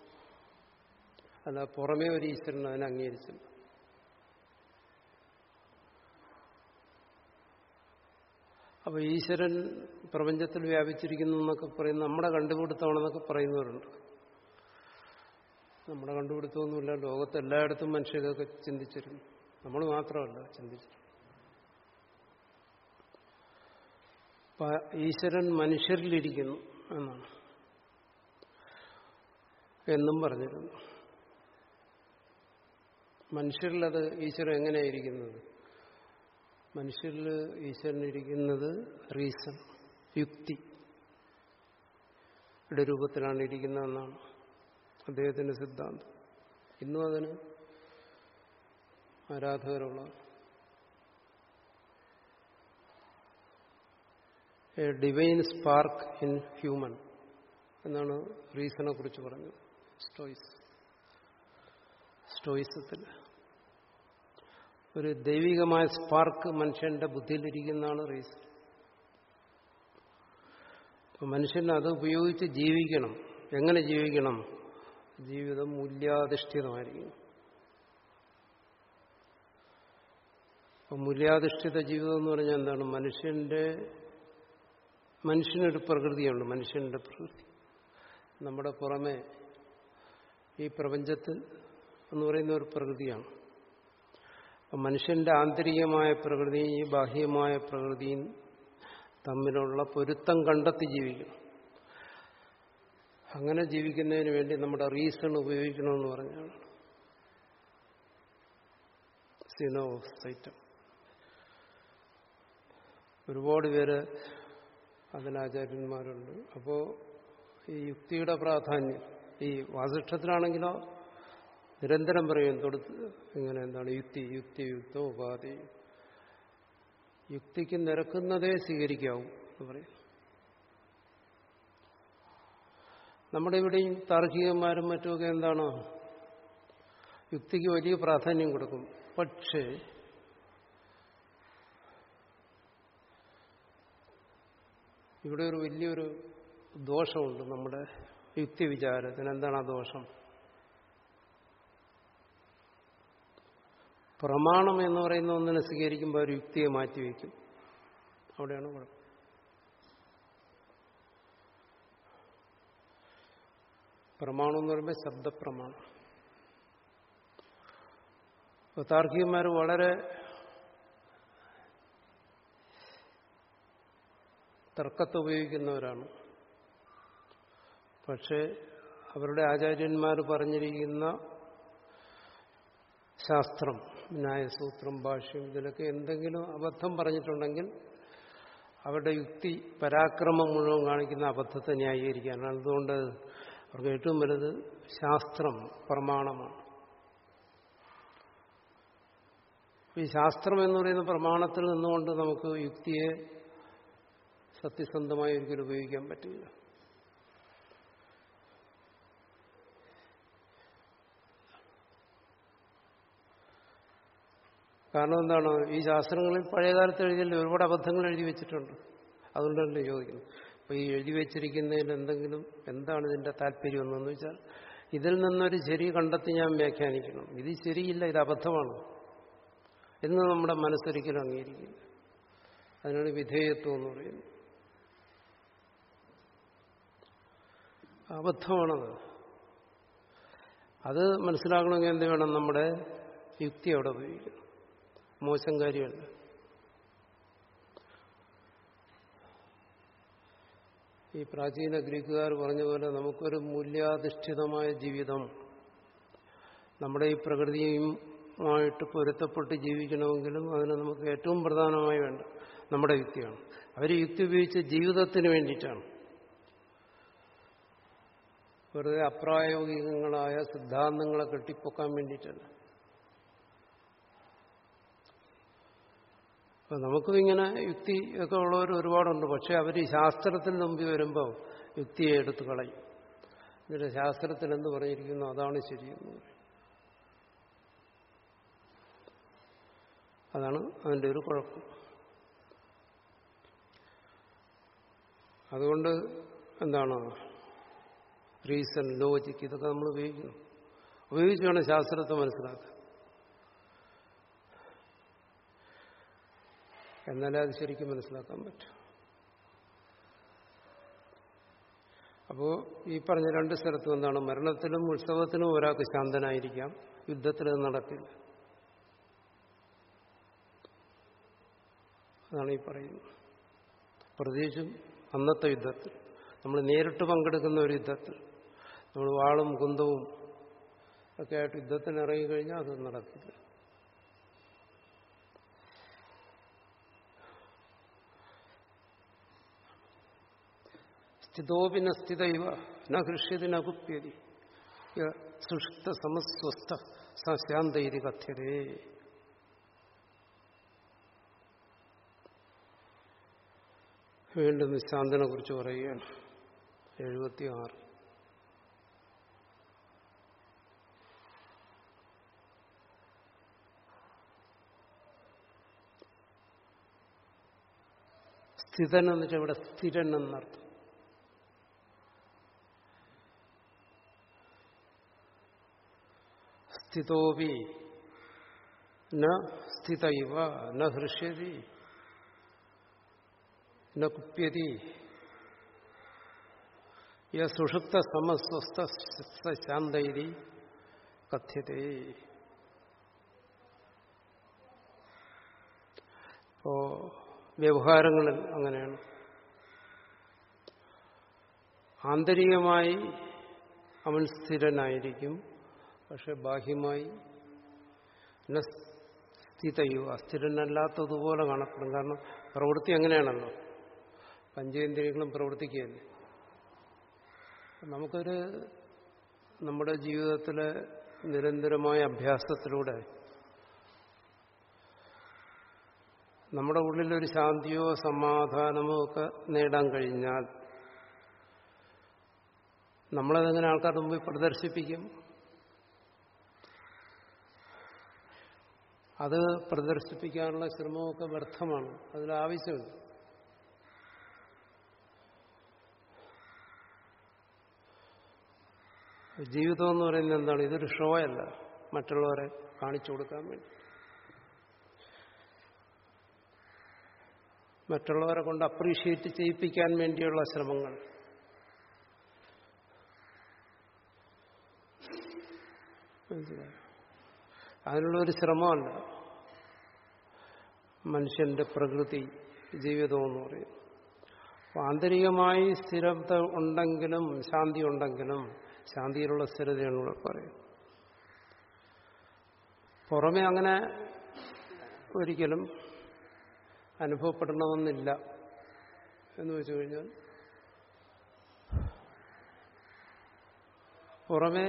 അല്ല പുറമേ ഒരു ഈശ്വരൻ അതിനെ അംഗീകരിച്ചില്ല. അപ്പൊ ഈശ്വരൻ പ്രപഞ്ചത്തിൽ വ്യാപിച്ചിരിക്കുന്നു എന്നൊക്കെ പറയുന്ന നമ്മുടെ കണ്ടുപിടുത്തമാണെന്നൊക്കെ പറയുന്നവരുണ്ട്. നമ്മുടെ കണ്ടുപിടുത്തമൊന്നുമില്ല ലോകത്ത് എല്ലായിടത്തും മനുഷ്യരൊക്കെ ചിന്തിച്ചിരുന്നു. നമ്മൾ മാത്രമല്ല ചിന്തിച്ചിരുന്നു ഈശ്വരൻ മനുഷ്യരിലിരിക്കുന്നു എന്നാണ്. എന്നും പറഞ്ഞിരുന്നു. മനുഷ്യരിലത് ഈശ്വരൻ എങ്ങനെയായിരിക്കുന്നത്? മനുഷ്യരിൽ ഈശ്വരനിരിക്കുന്നത് റീസൺ യുക്തി. രൂപത്തിലാണ് ഇരിക്കുന്നതെന്നാണ് അദ്ദേഹത്തിന്റെ സിദ്ധാന്തം. ഇന്നും അതിന് ആരാധകരുള്ള a divine spark in human എന്നാണ് റീസണെ കുറിച്ച് പറഞ്ഞത്. സ്റ്റോയിസ്. സ്റ്റോയിസത്തിൽ ഒരു ദൈവികമായ സ്പാർക്ക് മനുഷ്യന്റെ ബുദ്ധിയിലിരിക്കുന്നതാണ് റീസൺ മനുഷ്യൻ അത് ഉപയോഗിച്ച് ജീവിക്കണം. എങ്ങനെ ജീവിക്കണം? ജീവിതം മൂല്യാധിഷ്ഠിതമായിരിക്കും. മൂല്യാധിഷ്ഠിത ജീവിതം എന്ന് പറഞ്ഞാൽ എന്താണ്? മനുഷ്യന്റെ മനുഷ്യനൊരു പ്രകൃതിയുണ്ട് മനുഷ്യന്റെ പ്രകൃതി. നമ്മുടെ പുറമെ ഈ പ്രപഞ്ചത്തിൽ എന്ന് പറയുന്ന ഒരു പ്രകൃതിയാണ്. മനുഷ്യന്റെ ആന്തരികമായ പ്രകൃതിയും ഈ ബാഹ്യമായ പ്രകൃതിയും തമ്മിലുള്ള പൊരുത്തം കണ്ടെത്തി ജീവിക്കണം അങ്ങനെ ജീവിക്കുന്നതിന് വേണ്ടി നമ്മുടെ റീസൺ ഉപയോഗിക്കണമെന്ന് പറഞ്ഞാണ്. സിനോ സൈറ്റം ഒരുപാട് പേര് അതിനാചാര്യന്മാരുണ്ട്. അപ്പോൾ ഈ യുക്തിയുടെ പ്രാധാന്യം ഈ വാസിഷ്ഠത്തിലാണെങ്കിലോ നിരന്തരം പറയും തൊടുത്ത് ഇങ്ങനെ എന്താണ് യുക്തി യുക്തി യുക്തോ ഉപാധി. യുക്തിക്ക് നിരക്കുന്നതേ സ്വീകരിക്കാവൂ എന്ന് പറയും. നമ്മുടെ ഇവിടെയും താർക്കികന്മാരും മറ്റുമൊക്കെ എന്താണ് യുക്തിക്ക് വലിയ പ്രാധാന്യം കൊടുക്കും. പക്ഷേ ഇവിടെ ഒരു വലിയൊരു ദോഷമുണ്ട് നമ്മുടെ യുക്തി വിചാരത്തിന്. എന്താണ് ആ ദോഷം? പ്രമാണം എന്ന് പറയുന്ന ഒന്നിനെ സ്വീകരിക്കുമ്പോൾ ഒരു യുക്തിയെ മാറ്റിവെക്കും അവിടെയാണ് കുഴപ്പം. പ്രമാണം എന്ന് പറയുമ്പോൾ ശബ്ദപ്രമാണം. താർക്കികന്മാർ വളരെ തർക്കത്തെ ഉപയോഗിക്കുന്നവരാണ്. പക്ഷേ അവരുടെ ആചാര്യന്മാർ പറഞ്ഞിരിക്കുന്ന ശാസ്ത്രം ന്യായസൂത്രം ഭാഷ്യം ഇതിലൊക്കെ എന്തെങ്കിലും അബദ്ധം പറഞ്ഞിട്ടുണ്ടെങ്കിൽ അവരുടെ യുക്തി പരാക്രമം മുഴുവൻ കാണിക്കുന്ന അബദ്ധത്തെ ന്യായീകരിക്കാനാണ് അതുകൊണ്ട് അവർക്ക് ഏറ്റവും വലുത് ശാസ്ത്രം പ്രമാണമാണ്. ഈ ശാസ്ത്രം എന്ന് പറയുന്ന പ്രമാണത്തിൽ നിന്നുകൊണ്ട് നമുക്ക് യുക്തിയെ സത്യസന്ധമായി ഒരിക്കലും ഉപയോഗിക്കാൻ പറ്റില്ല. കാരണം എന്താണ്? ഈ ശാസ്ത്രങ്ങളിൽ പഴയകാലത്ത് എഴുതിയല്ലേ? ഒരുപാട് അബദ്ധങ്ങൾ എഴുതി വെച്ചിട്ടുണ്ട്. അതുകൊണ്ടല്ലേ ചോദിക്കുന്നത്. അപ്പോൾ ഈ എഴുതി വെച്ചിരിക്കുന്നതിൽ എന്തെങ്കിലും എന്താണ് ഇതിന്റെ താല്പര്യം എന്നു വെച്ചാൽ ഇതിൽ നിന്നൊരു ശരി കണ്ടെത്തി ഞാൻ വ്യാഖ്യാനിക്കണം ഇത് ശരിയില്ല ഇത് അബദ്ധമാണ് എന്ന് നമ്മുടെ മനസ്സൊരിക്കലും അംഗീകരിക്കില്ല. അതിനാണ് വിധേയത്വം എന്ന് പറയുന്നത് അബദ്ധമാണത്. അത് മനസ്സിലാക്കണമെങ്കിൽ എന്ത് വേണം? നമ്മുടെ യുക്തി അവിടെ ഉപയോഗിക്കണം. മോശം കാര്യമല്ല. ഈ പ്രാചീന ഗ്രീക്കുകാർ പറഞ്ഞ പോലെ നമുക്കൊരു മൂല്യാധിഷ്ഠിതമായ ജീവിതം നമ്മുടെ ഈ പ്രകൃതിയുമായിട്ട് പൊരുത്തപ്പെട്ട് ജീവിക്കണമെങ്കിലും അതിന് നമുക്ക് ഏറ്റവും പ്രധാനമായി വേണ്ട നമ്മുടെ യുക്തിയാണ്. അവർ യുക്തി ഉപയോഗിച്ച ജീവിതത്തിന് വേണ്ടിയിട്ടാണ്. വെറുതെ അപ്രായോഗികങ്ങളായ സിദ്ധാന്തങ്ങളെ കെട്ടിപ്പൊക്കാൻ വേണ്ടിയിട്ടല്ല. അപ്പൊ നമുക്കും ഇങ്ങനെ യുക്തി ഒക്കെ ഉള്ളവർ ഒരുപാടുണ്ട്. പക്ഷെ അവർ ഈ ശാസ്ത്രത്തിന് മുമ്പിൽ വരുമ്പോൾ യുക്തിയെ എടുത്തു കളയും. എന്നിട്ട് ശാസ്ത്രത്തിൽ എന്ത് പറഞ്ഞിരിക്കുന്നു? അതാണ് ശരിയെന്ന് പറയും. അതാണ് അതിന്റെ ഒരു കുഴപ്പം. അതുകൊണ്ട് എന്താണ്? റീസൺ ലോജിക്ക് ഇതൊക്കെ നമ്മൾ ഉപയോഗിക്കുന്നു ഉപയോഗിച്ച് വേണം ശാസ്ത്രത്തെ മനസ്സിലാക്കാൻ. എന്നാലേ അത് ശരിക്കും മനസ്സിലാക്കാൻ പറ്റും. അപ്പോൾ ഈ പറഞ്ഞ രണ്ട് സ്ഥലത്തും എന്താണ്? മരണത്തിലും ഉത്സവത്തിലും ഒരാൾക്ക് ശാന്തനായിരിക്കാം. യുദ്ധത്തിൽ നടക്കില്ല. അതാണ് ഈ പറയുന്നത്. പ്രത്യേകിച്ചും അന്നത്തെ യുദ്ധത്തിൽ. നമ്മൾ നേരിട്ട് പങ്കെടുക്കുന്ന ഒരു യുദ്ധത്തിൽ. നമ്മൾ വാളും കുന്തവും ഒക്കെ ആയിട്ട് യുദ്ധത്തിന് ഇറങ്ങിക്കഴിഞ്ഞാൽ അത് നടക്കില്ല. സ്ഥിതോപിന സ്ഥിത ഇവ ന ഹൃഷ്യതി നകുപ്യതി സുഷുപ്ത സമസ്വസ്ഥ ശാന്ത ഇത് കഥ്യതേ. വീണ്ടും ശാന്തനെ കുറിച്ച് പറയുകയാണ്. എഴുപത്തി ആറ് സ്ഥിതൻ എന്ന് വെച്ചാൽ ഇവിടെ സ്ഥിരൻ എന്നർത്ഥം. സ്ഥിതോപി ന സ്ഥിത ഇവ ന ഹൃഷ്യതി ന കുപ്യതി യ സുഷുപ്ത സമസ്വസ്ഥ ശാന്തൈരി കഥ്യത്തെ ഇപ്പോ വ്യവഹാരങ്ങളിൽ അങ്ങനെയാണ്. ആന്തരികമായി അവൻ സ്ഥിരനായിരിക്കും. പക്ഷെ ബാഹ്യമായി സ്ഥിതയോ അസ്ഥിരനല്ലാത്തതുപോലെ കാണപ്പെടും. കാരണം പ്രവൃത്തി അങ്ങനെയാണല്ലോ. പഞ്ചേന്ദ്രിയങ്ങളും പ്രവർത്തിക്കുകയല്ലേ. നമുക്കൊരു നമ്മുടെ ജീവിതത്തിലെ നിരന്തരമായ അഭ്യാസത്തിലൂടെ നമ്മുടെ ഉള്ളിലൊരു ശാന്തിയോ സമാധാനമോ ഒക്കെ നേടാൻ കഴിഞ്ഞാൽ നമ്മളതെങ്ങനെ ആൾക്കാരുടെ മുമ്പിൽ പ്രദർശിപ്പിക്കും? അത് പ്രദർശിപ്പിക്കാനുള്ള ശ്രമമൊക്കെ വ്യർത്ഥമാണ്. അതിലാവശ്യമില്ല. ജീവിതം എന്ന് പറയുന്നത് എന്താണ്? ഇതൊരു ഷോ അല്ല മറ്റുള്ളവരെ കാണിച്ചു കൊടുക്കാൻ വേണ്ടി. മറ്റുള്ളവരെ കൊണ്ട് അപ്രീഷിയേറ്റ് ചെയ്യിപ്പിക്കാൻ വേണ്ടിയുള്ള ശ്രമങ്ങൾ. അതിനുള്ള ഒരു ശ്രമമല്ല മനുഷ്യന്റെ പ്രകൃതി ജീവിതം എന്ന് പറയും. ആന്തരികമായി സ്ഥിരത ഉണ്ടെങ്കിലും ശാന്തി ഉണ്ടെങ്കിലും ശാന്തിയിലുള്ള സ്ഥിരതയാണ് ഇവിടെ പറയും പുറമെ അങ്ങനെ ഒരിക്കലും അനുഭവപ്പെടണമെന്നില്ല എന്ന് വെച്ചു കഴിഞ്ഞാൽ പുറമെ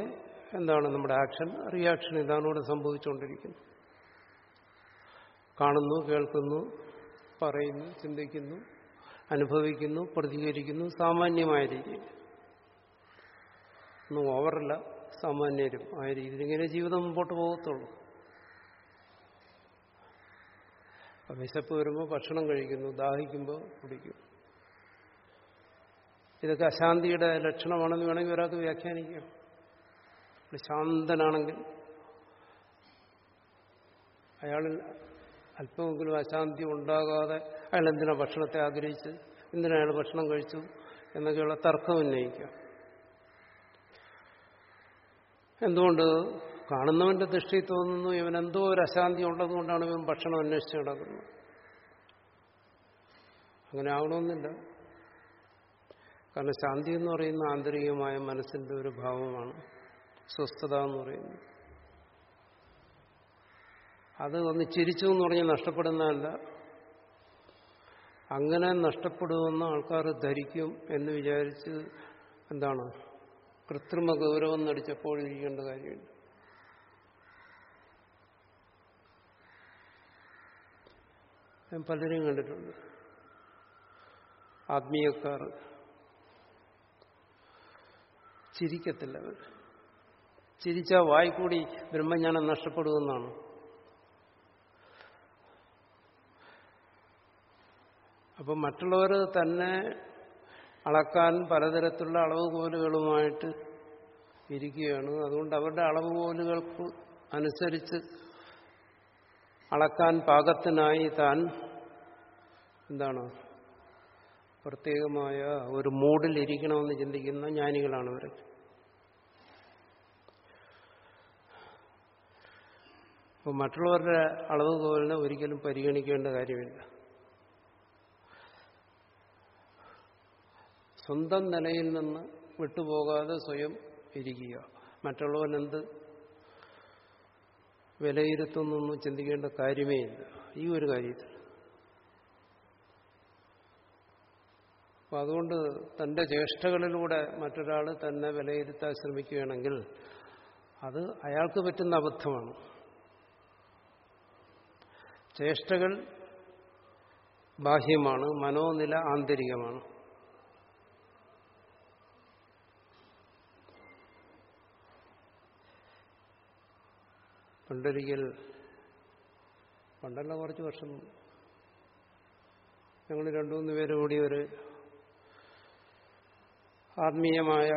എന്താണ് നമ്മുടെ ആക്ഷൻ റിയാക്ഷൻ ഇതാണ് ഇവിടെ സംഭവിച്ചുകൊണ്ടിരിക്കുന്നത്. കാണുന്നു കേൾക്കുന്നു പറയുന്നു ചിന്തിക്കുന്നു അനുഭവിക്കുന്നു പ്രതികരിക്കുന്നു സാമാന്യമായ രീതിയിൽ. ഒന്നും ഓവറല്ല സാമാന്യരും ആ രീതിയിൽ. ഇങ്ങനെ ജീവിതം മുമ്പോട്ട് പോകത്തുള്ളൂ. വിശപ്പ് വരുമ്പോൾ ഭക്ഷണം കഴിക്കുന്നു ദാഹിക്കുമ്പോൾ കുടിക്കും. ഇതൊക്കെ അശാന്തിയുടെ ലക്ഷണമാണെന്ന് വേണമെങ്കിൽ ഒരാൾക്ക് വ്യാഖ്യാനിക്കാം. ശാന്തനാണെങ്കിൽ അയാളിൽ അല്പമെങ്കിലും അശാന്തി ഉണ്ടാകാതെ അയാൾ എന്തിനാ ഭക്ഷണത്തെ ആഗ്രഹിച്ച് എന്തിനാ അയാൾ ഭക്ഷണം കഴിച്ചു എന്നൊക്കെയുള്ള തർക്കം ഉന്നയിക്കുക എന്തുകൊണ്ട്? കാണുന്നവന്റെ ദൃഷ്ടി തോന്നുന്നു എന്തോ ഒരു അശാന്തി ഉള്ളതുകൊണ്ടാണ് ഇവൻ ഭക്ഷണം അന്വേഷിച്ച് കിടക്കുന്നത് അങ്ങനെ ആവണമെന്നില്ല. കാരണം ശാന്തി എന്ന് പറയുന്ന ആന്തരികമായ മനസ്സിന്റെ ഒരു ഭാവമാണ് സ്വസ്ഥത എന്ന് പറയുന്നത്. അത് ഒന്ന് ചിരിച്ചു എന്ന് പറഞ്ഞാൽ നഷ്ടപ്പെടുന്നതല്ല. അങ്ങനെ നഷ്ടപ്പെടുമെന്ന് ആൾക്കാർ ധരിക്കും എന്ന് വിചാരിച്ച് എന്താണ്? കൃത്രിമ ഗൗരവം നടിച്ചപ്പോൾ ഇരിക്കേണ്ട കാര്യമില്ല. ഞാൻ പലരെയും കണ്ടിട്ടുണ്ട്. ആത്മീയക്കാർ. ചിരിക്കത്തില്ല അവർ. ചിരിച്ചാൽ വായിക്കൂടി ബ്രഹ്മജ്ഞാനം നഷ്ടപ്പെടുമെന്നാണ്. അപ്പം മറ്റുള്ളവർ തന്നെ അളക്കാൻ പലതരത്തിലുള്ള അളവുകോലുകളുമായിട്ട് ഇരിക്കുകയാണ്. അതുകൊണ്ട് അവരുടെ അളവുകോലുകൾക്ക് അനുസരിച്ച് അളക്കാൻ പാകത്തിനായി താൻ എന്താണ് പ്രത്യേകമായ ഒരു മൂഡിൽ ഇരിക്കണമെന്ന് ചിന്തിക്കുന്ന ജ്ഞാനികളാണ് ഇവർ. അപ്പോൾ മറ്റുള്ളവരുടെ അളവുകോലിനെ ഒരിക്കലും പരിഗണിക്കേണ്ട കാര്യമില്ല. സ്വന്തം നിലയിൽ നിന്ന് വിട്ടുപോകാതെ സ്വയം ഇരിക്കുക. മറ്റുള്ളവനെന്ത് വിലയിരുത്തുന്നൊന്നും ചിന്തിക്കേണ്ട കാര്യമേ ഇല്ല. ഈ ഒരു കാര്യത്തിൽ. അപ്പം അതുകൊണ്ട് തന്റെ ചേഷ്ടകളിലൂടെ മറ്റൊരാൾ തന്നെ വിലയിരുത്താൻ ശ്രമിക്കുകയാണെങ്കിൽ അത് അയാൾക്ക് പറ്റുന്ന അബദ്ധമാണ്. ചേഷ്ടകൾ ബാഹ്യമാണ് മനോനില ആന്തരികമാണ്. പണ്ടൊരിക്കൽ പണ്ടല്ല കുറച്ച് വർഷം ഞങ്ങൾ രണ്ടു മൂന്ന് പേര് കൂടി ഒരു ആത്മീയമായ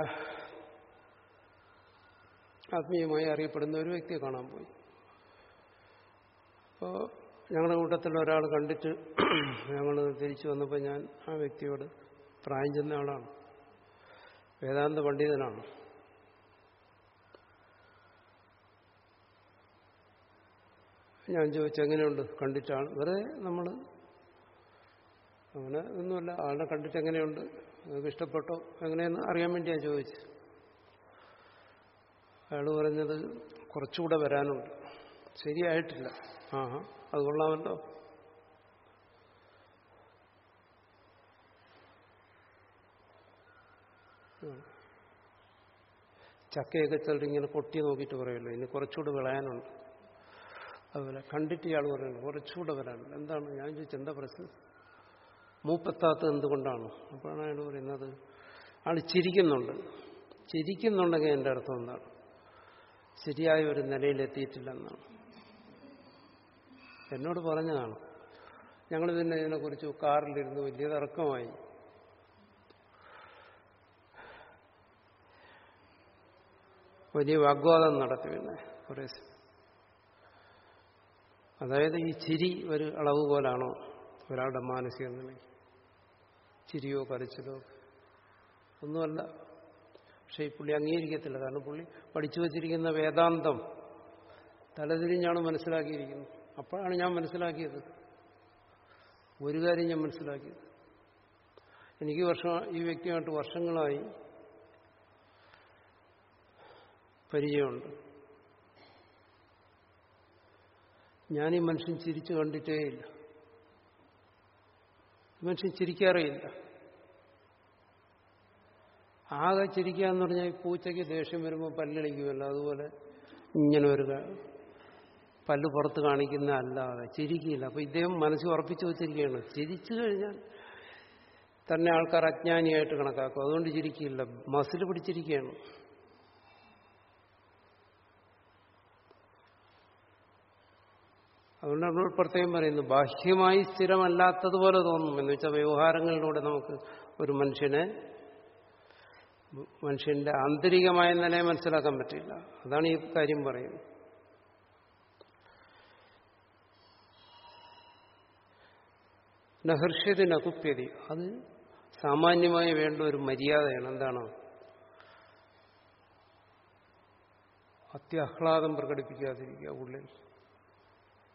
ആത്മീയമായി അറിയപ്പെടുന്ന ഒരു വ്യക്തിയെ കാണാൻ പോയി. അപ്പോൾ ഞങ്ങളുടെ കൂട്ടത്തിൽ ഒരാൾ കണ്ടിട്ട് ഞങ്ങൾ തിരിച്ചു വന്നപ്പോൾ ഞാൻ ആ വ്യക്തിയോട് പ്രായം ചെന്ന ആളാണ്. വേദാന്ത പണ്ഡിതനാണ്. ഞാൻ ചോദിച്ചു എങ്ങനെയുണ്ട്? കണ്ടിട്ടാണ്. വെറുതെ നമ്മൾ അങ്ങനെ ഒന്നുമല്ല. ആളെ കണ്ടിട്ട് എങ്ങനെയുണ്ട്? നിങ്ങൾക്ക് ഇഷ്ടപ്പെട്ടോ? എങ്ങനെയെന്ന് അറിയാൻ വേണ്ടി ഞാൻ ചോദിച്ചു അയാൾ പറഞ്ഞത് കുറച്ചുകൂടെ വരാനുണ്ട്. ശരിയായിട്ടില്ല. ആഹാ അത് കൊള്ളാമല്ലോ. ചക്കയൊക്കെ ചിലരിങ്ങനെ പൊട്ടി നോക്കിയിട്ട് പറയുമല്ലോ ഇനി കുറച്ചുകൂടെ വിളയാനുണ്ട്. അതുപോലെ കണ്ടിട്ട് ഇയാൾ പറയുന്നു കുറച്ചുകൂടെ വരാനുണ്ട്. എന്താണ്? ഞാൻ ചോദിച്ചത് എന്താ പ്രശ്നം? മൂപ്പത്താത്തത് എന്തുകൊണ്ടാണ്? അപ്പോഴാണ് അയാൾ പറയുന്നത് ആൾ ചിരിക്കുന്നുണ്ട്. ചിരിക്കുന്നുണ്ടെങ്കിൽ എന്റെ അർത്ഥം എന്താണ്? ശരിയായ ഒരു നിലയിലെത്തിയിട്ടില്ലെന്നാണ്. എന്നോട് പറഞ്ഞതാണ്. ഞങ്ങൾ പിന്നെ ഇതിനെക്കുറിച്ച് കാറിലിരുന്ന് വലിയ തർക്കമായി. വലിയ വാഗ്വാദം നടത്തി പിന്നെ കുറേ അതായത് ഈ ചിരി ഒരു അളവ് പോലാണോ ഒരാളുടെ മാനസിക നില? ചിരിയോ കരച്ചിലോ? ഒന്നുമല്ല. പക്ഷെ ഈ പുള്ളി അംഗീകരിക്കത്തില്ല. കാരണം പുള്ളി പഠിച്ചു വച്ചിരിക്കുന്ന വേദാന്തം തലതിരിഞ്ഞാണ് മനസ്സിലാക്കിയിരിക്കുന്നത്. അപ്പോഴാണ് ഞാൻ മനസ്സിലാക്കിയത്. ഒരു കാര്യം ഞാൻ മനസ്സിലാക്കിയത്. എനിക്ക് വർഷം ഈ വ്യക്തിയായിട്ട് വർഷങ്ങളായി പരിചയമുണ്ട്. ഞാൻ ഈ മനുഷ്യൻ ചിരിച്ചു കണ്ടിട്ടേയില്ല മനുഷ്യൻ ചിരിക്കാറേയില്ല ആകെ ചിരിക്കുക എന്ന് പറഞ്ഞാൽ പൂച്ചയ്ക്ക് ദേഷ്യം വരുമ്പോൾ പല്ലിളിക്കുമല്ലോ. അതുപോലെ ഇങ്ങനെ ഒരു പല്ല് പുറത്ത് കാണിക്കുന്ന അല്ലാതെ ചിരിക്കില്ല. അപ്പൊ ഇദ്ദേഹം മനസ്സിൽ ഉറപ്പിച്ചു വെച്ചിരിക്കുകയാണ്. ചിരിച്ചു കഴിഞ്ഞാൽ തന്നെ ആൾക്കാർ അജ്ഞാനിയായിട്ട് കണക്കാക്കും. അതുകൊണ്ട് ചിരിക്കില്ല. മസിൽ പിടിച്ചിരിക്കുകയാണ്. അതുകൊണ്ട് നമ്മൾ പ്രത്യേകം പറയുന്നു ബാഹ്യമായി സ്ഥിരമല്ലാത്തതുപോലെ തോന്നും. എന്ന് വെച്ചാൽ വ്യവഹാരങ്ങളിലൂടെ നമുക്ക് ഒരു മനുഷ്യനെ മനുഷ്യന്റെ ആന്തരികമായ നിലയെ മനസ്സിലാക്കാൻ പറ്റില്ല. അതാണ് ഈ കാര്യം പറയുന്നത്. നഹർഷ്യത്തിന് അകുപ്യതി അത് സാമാന്യമായി വേണ്ട ഒരു മര്യാദയാണ്. എന്താണ്? അത്യാഹ്ലാദം പ്രകടിപ്പിക്കാതിരിക്കുക ഉള്ളിൽ.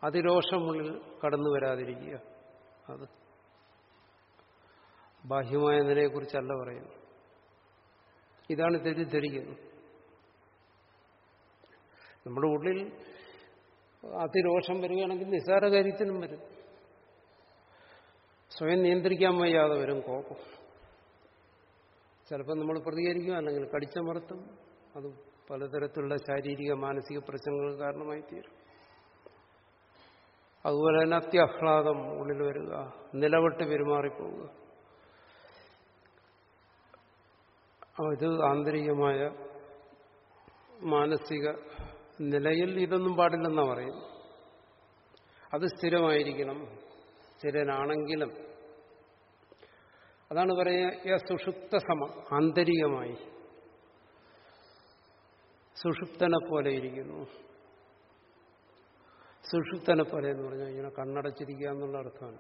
അതിരോഷം ഉള്ളിൽ കടന്നു വരാതിരിക്കുക. അത് ബാഹ്യമായ നിലയെക്കുറിച്ചല്ല പറയുന്നു ഇതാണ് തെറ്റിദ്ധരിക്കുന്നത് നമ്മുടെ ഉള്ളിൽ അതിരോഷം വരികയാണെങ്കിൽ നിസ്സാര കാര്യത്തിനും വരും. സ്വയം നിയന്ത്രിക്കാൻ വയ്യാതെ വരും കോപം. ചിലപ്പോൾ നമ്മൾ പ്രതികരിക്കും അല്ലെങ്കിൽ കടിച്ചമർത്തും. അത് പലതരത്തിലുള്ള ശാരീരിക മാനസിക പ്രശ്നങ്ങൾക്ക് കാരണമായി തീരും അതുപോലെ തന്നെ അത്യാഹ്ലാദം ഉള്ളിൽ വരിക നിലവിട്ട് പെരുമാറിപ്പോവുക. ഇത് ആന്തരികമായ മാനസിക നിലയിൽ ഇതൊന്നും പാടില്ലെന്നാണ് പറയുന്നത്. അത് സ്ഥിരമായിരിക്കണം. സ്ഥിരനാണെങ്കിലും. അതാണ് പറയുക സുഷുപ്ത സമ ആന്തരികമായി. സുഷുപ്തനെ പോലെ ഇരിക്കുന്നു. സുഷുപ്തനെ പോലെ എന്ന് പറഞ്ഞാൽ ഇങ്ങനെ കണ്ണടച്ചിരിക്കുക എന്നുള്ള അർത്ഥമാണ്.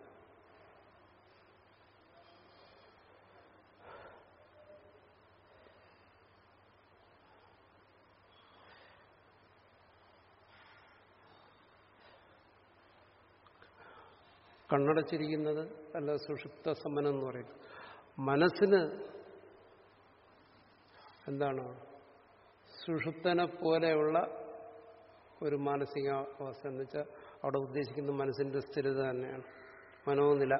കണ്ണടച്ചിരിക്കുന്നത് അല്ല സുഷുപ്ത സമനം എന്ന് പറയുന്നത്. മനസ്സിന് എന്താണ്? സുഷുപ്തനെ പോലെയുള്ള ഒരു മാനസിക അവസ്ഥ എന്ന് വെച്ചാൽ അവിടെ ഉദ്ദേശിക്കുന്ന മനസ്സിന്റെ സ്ഥിരത തന്നെയാണ്. മനോനില.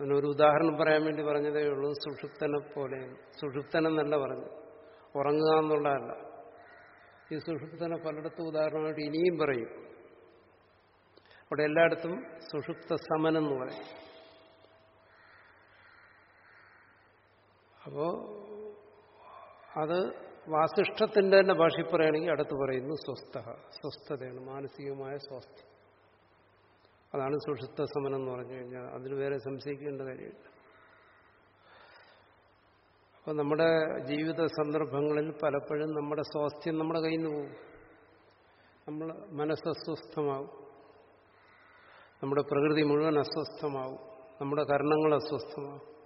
അതിനൊരു ഉദാഹരണം പറയാൻ വേണ്ടി പറഞ്ഞതേ ഉള്ളൂ സുഷുപ്തനെ പോലെ. സുഷുപ്തനെന്നല്ല പറഞ്ഞു ഉറങ്ങുക എന്നുള്ളതല്ല. ഈ സുഷുപ്തനെ പലയിടത്തും ഉദാഹരണമായിട്ട് ഇനിയും പറയും. അവിടെ എല്ലായിടത്തും സുഷുപ്ത സമനെന്ന് പറയും. അപ്പോ അത് വാസിഷ്ഠത്തിന്റെ തന്നെ ഭാഷയിൽ പറയുകയാണെങ്കിൽ അടുത്ത് പറയുന്നു സ്വസ്ഥ സ്വസ്ഥതയാണ് മാനസികമായ സ്വാസ്ഥ്യം അതാണ് സുഷിത്വ സമനം എന്ന് പറഞ്ഞു കഴിഞ്ഞാൽ അതിന് വേറെ സംശയിക്കേണ്ട കാര്യമില്ല. അപ്പൊ നമ്മുടെ ജീവിത സന്ദർഭങ്ങളിൽ പലപ്പോഴും നമ്മുടെ സ്വാസ്ഥ്യം നമ്മുടെ കയ്യിൽ നിന്ന് പോകും. നമ്മൾ മനസ്സസ്വസ്ഥമാകും നമ്മുടെ പ്രകൃതി മുഴുവൻ അസ്വസ്ഥമാവും. നമ്മുടെ കർണങ്ങൾ അസ്വസ്ഥമാവും.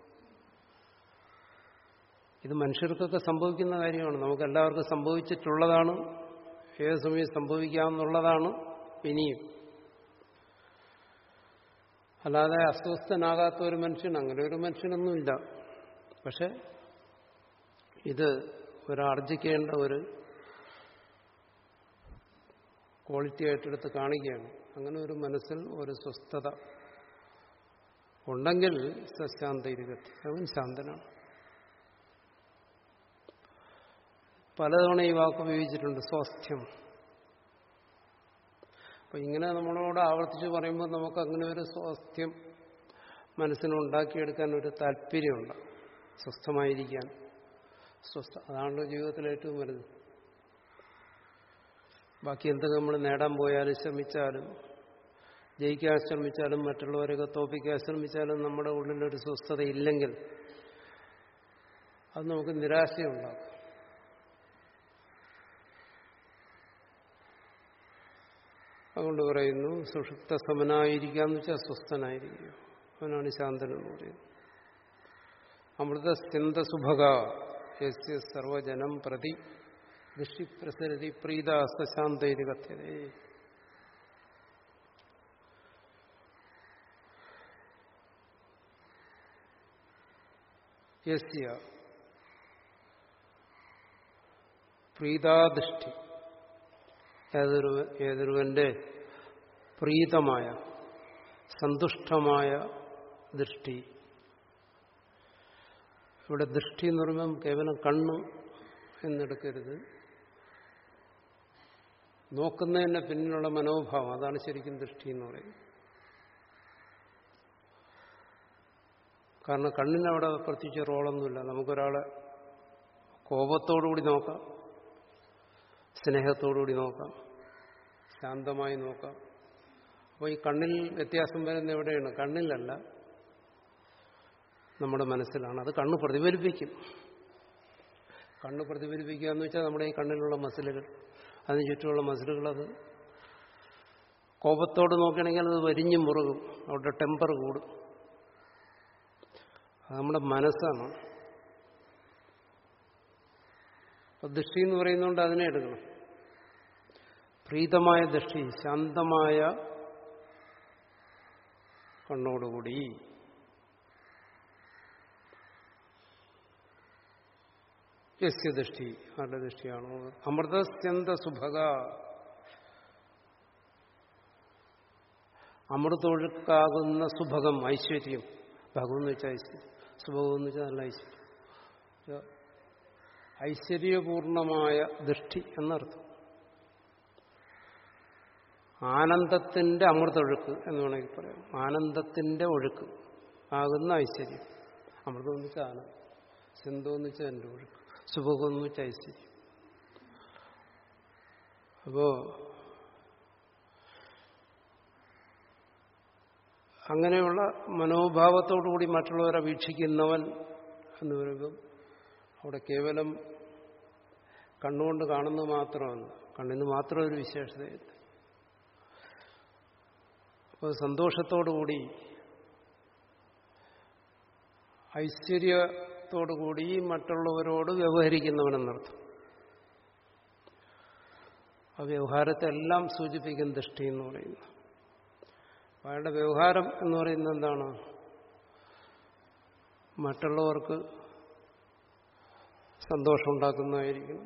ഇത് മനുഷ്യർക്കൊക്കെ സംഭവിക്കുന്ന കാര്യമാണ്. നമുക്ക് എല്ലാവർക്കും സംഭവിച്ചിട്ടുള്ളതാണ്. ഏത് സമയം സംഭവിക്കാമെന്നുള്ളതാണ് ഇനിയും. അല്ലാതെ അസ്വസ്ഥനാകാത്ത ഒരു മനുഷ്യൻ അങ്ങനെ ഒരു മനുഷ്യനൊന്നുമില്ല. പക്ഷെ ഇത് ഒരാർജിക്കേണ്ട ഒരു ക്വാളിറ്റി ആയിട്ടെടുത്ത് കാണിക്കുകയാണ്. അങ്ങനെ ഒരു മനസ്സിൽ ഒരു സ്വസ്ഥത ഉണ്ടെങ്കിൽ സശാന്തയിരിക്കത്തി അവൻ ശാന്തനാണ്. പലതവണ ഈ വാക്ക് ഉപയോഗിച്ചിട്ടുണ്ട് സ്വാസ്ഥ്യം. അപ്പൊ ഇങ്ങനെ നമ്മളോട് ആവർത്തിച്ച് പറയുമ്പോൾ നമുക്ക് അങ്ങനെ ഒരു സ്വാസ്ഥ്യം മനസ്സിനുണ്ടാക്കിയെടുക്കാൻ ഒരു താല്പര്യമുണ്ട് സ്വസ്ഥമായിരിക്കാൻ. സ്വസ്ഥ അതാണല്ലോ ജീവിതത്തിൽ ഏറ്റവും വലുത്. ബാക്കി എന്തൊക്കെ നമ്മൾ നേടാൻ പോയാലും ശ്രമിച്ചാലും ജയിക്കാൻ ശ്രമിച്ചാലും മറ്റുള്ളവരെയൊക്കെ തോപ്പിക്കാൻ ശ്രമിച്ചാലും നമ്മുടെ ഉള്ളിലൊരു സ്വസ്ഥത ഇല്ലെങ്കിൽ അത് നമുക്ക് നിരാശയുണ്ടാക്കും. അതുകൊണ്ട് പറയുന്നു സുഷുപ്ത സമനായിരിക്കാന്ന് വെച്ചാൽ സ്വസ്ഥനായിരിക്കുക. അവനാണ് ശാന്തൻ എന്ന് പറയുന്നത്. അമൃത സ്യന്തസുഭക യസ്യ സർവജനം പ്രതി ദൃഷ്ടിപ്രസരതി പ്രീതാസ്തശാന്തൈര് കഥ്യതേ. യസ്യ പ്രീതാദൃഷ്ടി ഏതൊരു ഏതൊരുവന്റെ പ്രീതമായ സന്തുഷ്ടമായ ദൃഷ്ടി. ഇവിടെ ദൃഷ്ടി എന്ന് പറയുമ്പം കേവലം കണ്ണ് എന്നെടുക്കരുത്. നോക്കുന്നതിന് പിന്നിലുള്ള മനോഭാവം അതാണ് ശരിക്കും ദൃഷ്ടി എന്ന് പറയുന്നത്. കാരണം കണ്ണിനവിടെ പ്രത്യേകിച്ച് റോളൊന്നുമില്ല. നമുക്കൊരാളെ കോപത്തോടുകൂടി നോക്കാം. സ്നേഹത്തോടുകൂടി നോക്കാം. ശാന്തമായി നോക്കാം. അപ്പോൾ ഈ കണ്ണിൽ വ്യത്യാസം വരുന്ന എവിടെയാണ്? കണ്ണിലല്ല. നമ്മുടെ മനസ്സിലാണ്. അത് കണ്ണ് പ്രതിഫലിപ്പിക്കും. കണ്ണ് പ്രതിഫലിപ്പിക്കുക എന്ന് വെച്ചാൽ നമ്മുടെ ഈ കണ്ണിലുള്ള മസിലുകൾ. അതിന് ചുറ്റുമുള്ള മസിലുകൾ അത്. കോപത്തോട് നോക്കുകയാണെങ്കിൽ അത് വരിഞ്ഞു മുറുകും. അവിടെ ടെമ്പർ കൂടും. അത് നമ്മുടെ മനസ്സാണ്. ദൃഷ്ടി എന്ന് പറയുന്നതുകൊണ്ട് അതിനെ എടുക്കണം. പ്രീതമായ ദൃഷ്ടി ശാന്തമായ കണ്ണോടുകൂടി. യസ്യ ദൃഷ്ടി ആരുടെ ദൃഷ്ടിയാണോ? അമൃതസ്യന്ത സുഭക അമൃതൊഴുക്കാകുന്ന സുഭകം ഐശ്വര്യം. ഭഗവെന്ന് വെച്ചാൽ ഐശ്വര്യം. സുഭകം എന്ന് വെച്ചാൽ നല്ല ഐശ്വര്യം. ഐശ്വര്യപൂർണമായ ദൃഷ്ടി എന്നർത്ഥം. ആനന്ദത്തിന്റെ അമൃതൊഴുക്ക് എന്ന് വേണമെങ്കിൽ പറയാം. ആനന്ദത്തിന്റെ ഒഴുക്ക് ആകുന്ന ഐശ്വര്യം. അമൃതം എന്ന് വെച്ചാൽ ആനന്ദം സിന്ധു എന്ന് വെച്ചാൽ എന്റെ ഒഴുക്ക് സുഭകം എന്ന് വെച്ചാൽ ഐശ്വര്യം. അപ്പോ അങ്ങനെയുള്ള മനോഭാവത്തോടുകൂടി മറ്റുള്ളവരെ വീക്ഷിക്കുന്നവൻ എന്ന് പറയുമ്പം അവിടെ കേവലം കണ്ണുകൊണ്ട് കാണുന്നത് മാത്രമല്ല കണ്ണിന് മാത്രം ഒരു വിശേഷതയില്ല അപ്പോൾ സന്തോഷത്തോടുകൂടി ഐശ്വര്യത്തോടുകൂടി മറ്റുള്ളവരോട് വ്യവഹരിക്കുന്നവനെന്നർത്ഥം ആ വ്യവഹാരത്തെ എല്ലാം സൂചിപ്പിക്കുന്ന ദൃഷ്ടി എന്ന് പറയുന്നു. അയാളുടെ വ്യവഹാരം എന്ന് പറയുന്നത് എന്താണ്? മറ്റുള്ളവർക്ക് സന്തോഷമുണ്ടാക്കുന്നതായിരിക്കും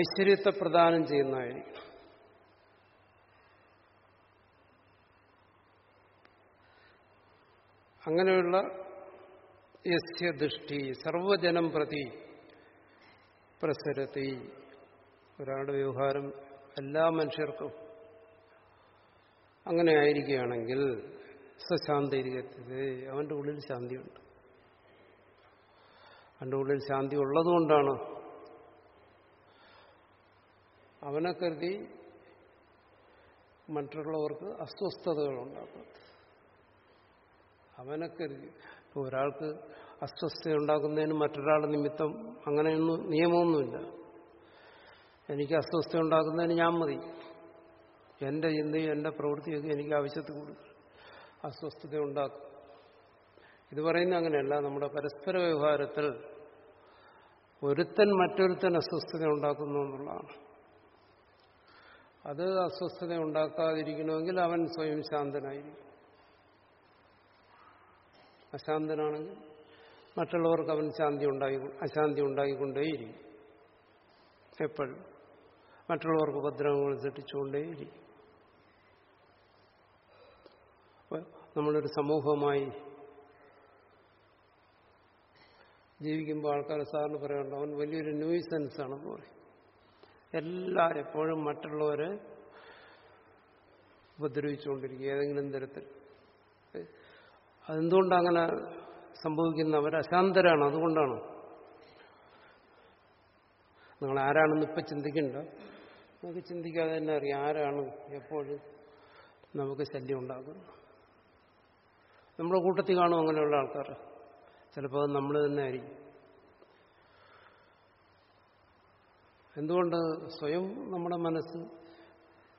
ഐശ്വര്യത്തെ പ്രദാനം ചെയ്യുന്നതായിരിക്കും അങ്ങനെയുള്ള യസ്യ ദൃഷ്ടി സർവജനം പ്രതി പ്രസരത്തി ഒരാളുടെ വ്യവഹാരം എല്ലാ മനുഷ്യർക്കും അങ്ങനെ ആയിരിക്കുകയാണെങ്കിൽ സശാന്തരികത്തത് അവന്റെ ഉള്ളിൽ ശാന്തിയുണ്ട്. അവന്റെ ഉള്ളിൽ ശാന്തി ഉള്ളതുകൊണ്ടാണ് അവനെ കരുതി മറ്റുള്ളവർക്ക് അസ്വസ്ഥതകൾ ഉണ്ടാക്കുന്നത്. അവനെ കരുതി ഇപ്പോൾ ഒരാൾക്ക് അസ്വസ്ഥത ഉണ്ടാക്കുന്നതിന് മറ്റൊരാൾ നിമിത്തം അങ്ങനെയൊന്നും നിയമമൊന്നുമില്ല. എനിക്ക് അസ്വസ്ഥത ഉണ്ടാക്കുന്നതിന് ഞാൻ മതി. എന്റെ ചിന്തയും എന്റെ പ്രവൃത്തിയൊക്കെ എനിക്ക് ആവശ്യത്തിൽ കൂടുതൽ അസ്വസ്ഥത ഉണ്ടാക്കും. ഇത് പറയുന്ന അങ്ങനെയല്ല. നമ്മുടെ പരസ്പര വ്യവഹാരത്തിൽ ഒരുത്തൻ മറ്റൊരുത്തൻ അസ്വസ്ഥത ഉണ്ടാക്കുന്നു എന്നുള്ളതാണ്. അത് അസ്വസ്ഥത ഉണ്ടാക്കാതിരിക്കണമെങ്കിൽ അവൻ സ്വയം ശാന്തനായിരിക്കും. അശാന്തനാണെങ്കിൽ മറ്റുള്ളവർക്ക് അവൻ ശാന്തി ഉണ്ടായി അശാന്തി ഉണ്ടായിക്കൊണ്ടേയിരിക്കും. എപ്പോഴും. മറ്റുള്ളവർക്ക് ഉപദ്രവങ്ങൾ സൃഷ്ടിച്ചുകൊണ്ടേയിരിക്കും. നമ്മളൊരു സമൂഹമായി ജീവിക്കുമ്പോൾ ആൾക്കാർ സാറിന് പറയാറുണ്ട് അവൻ വലിയൊരു ന്യൂസൻസ് ആണെന്ന് പറയും. എല്ലാ എപ്പോഴും മറ്റുള്ളവരെ ഉപദ്രവിച്ചുകൊണ്ടിരിക്കുക ഏതെങ്കിലും തരത്തിൽ. അതെന്തുകൊണ്ട് അങ്ങനെ സംഭവിക്കുന്ന അവർ അശാന്തരാണ് അതുകൊണ്ടാണ്. നിങ്ങൾ ആരാണെന്ന് ഇപ്പം ചിന്തിക്കണ്ട. നമുക്ക് ചിന്തിക്കാതെ തന്നെ അറിയാം ആരാണ് എപ്പോഴും നമുക്ക് ശല്യം ഉണ്ടാക്കുന്നത് നമ്മുടെ കൂട്ടത്തിൽ കാണും അങ്ങനെയുള്ള ആൾക്കാർ. ചിലപ്പോൾ അത് നമ്മൾ തന്നെ ആയിരിക്കും. എന്തുകൊണ്ട് സ്വയം നമ്മുടെ മനസ്സ്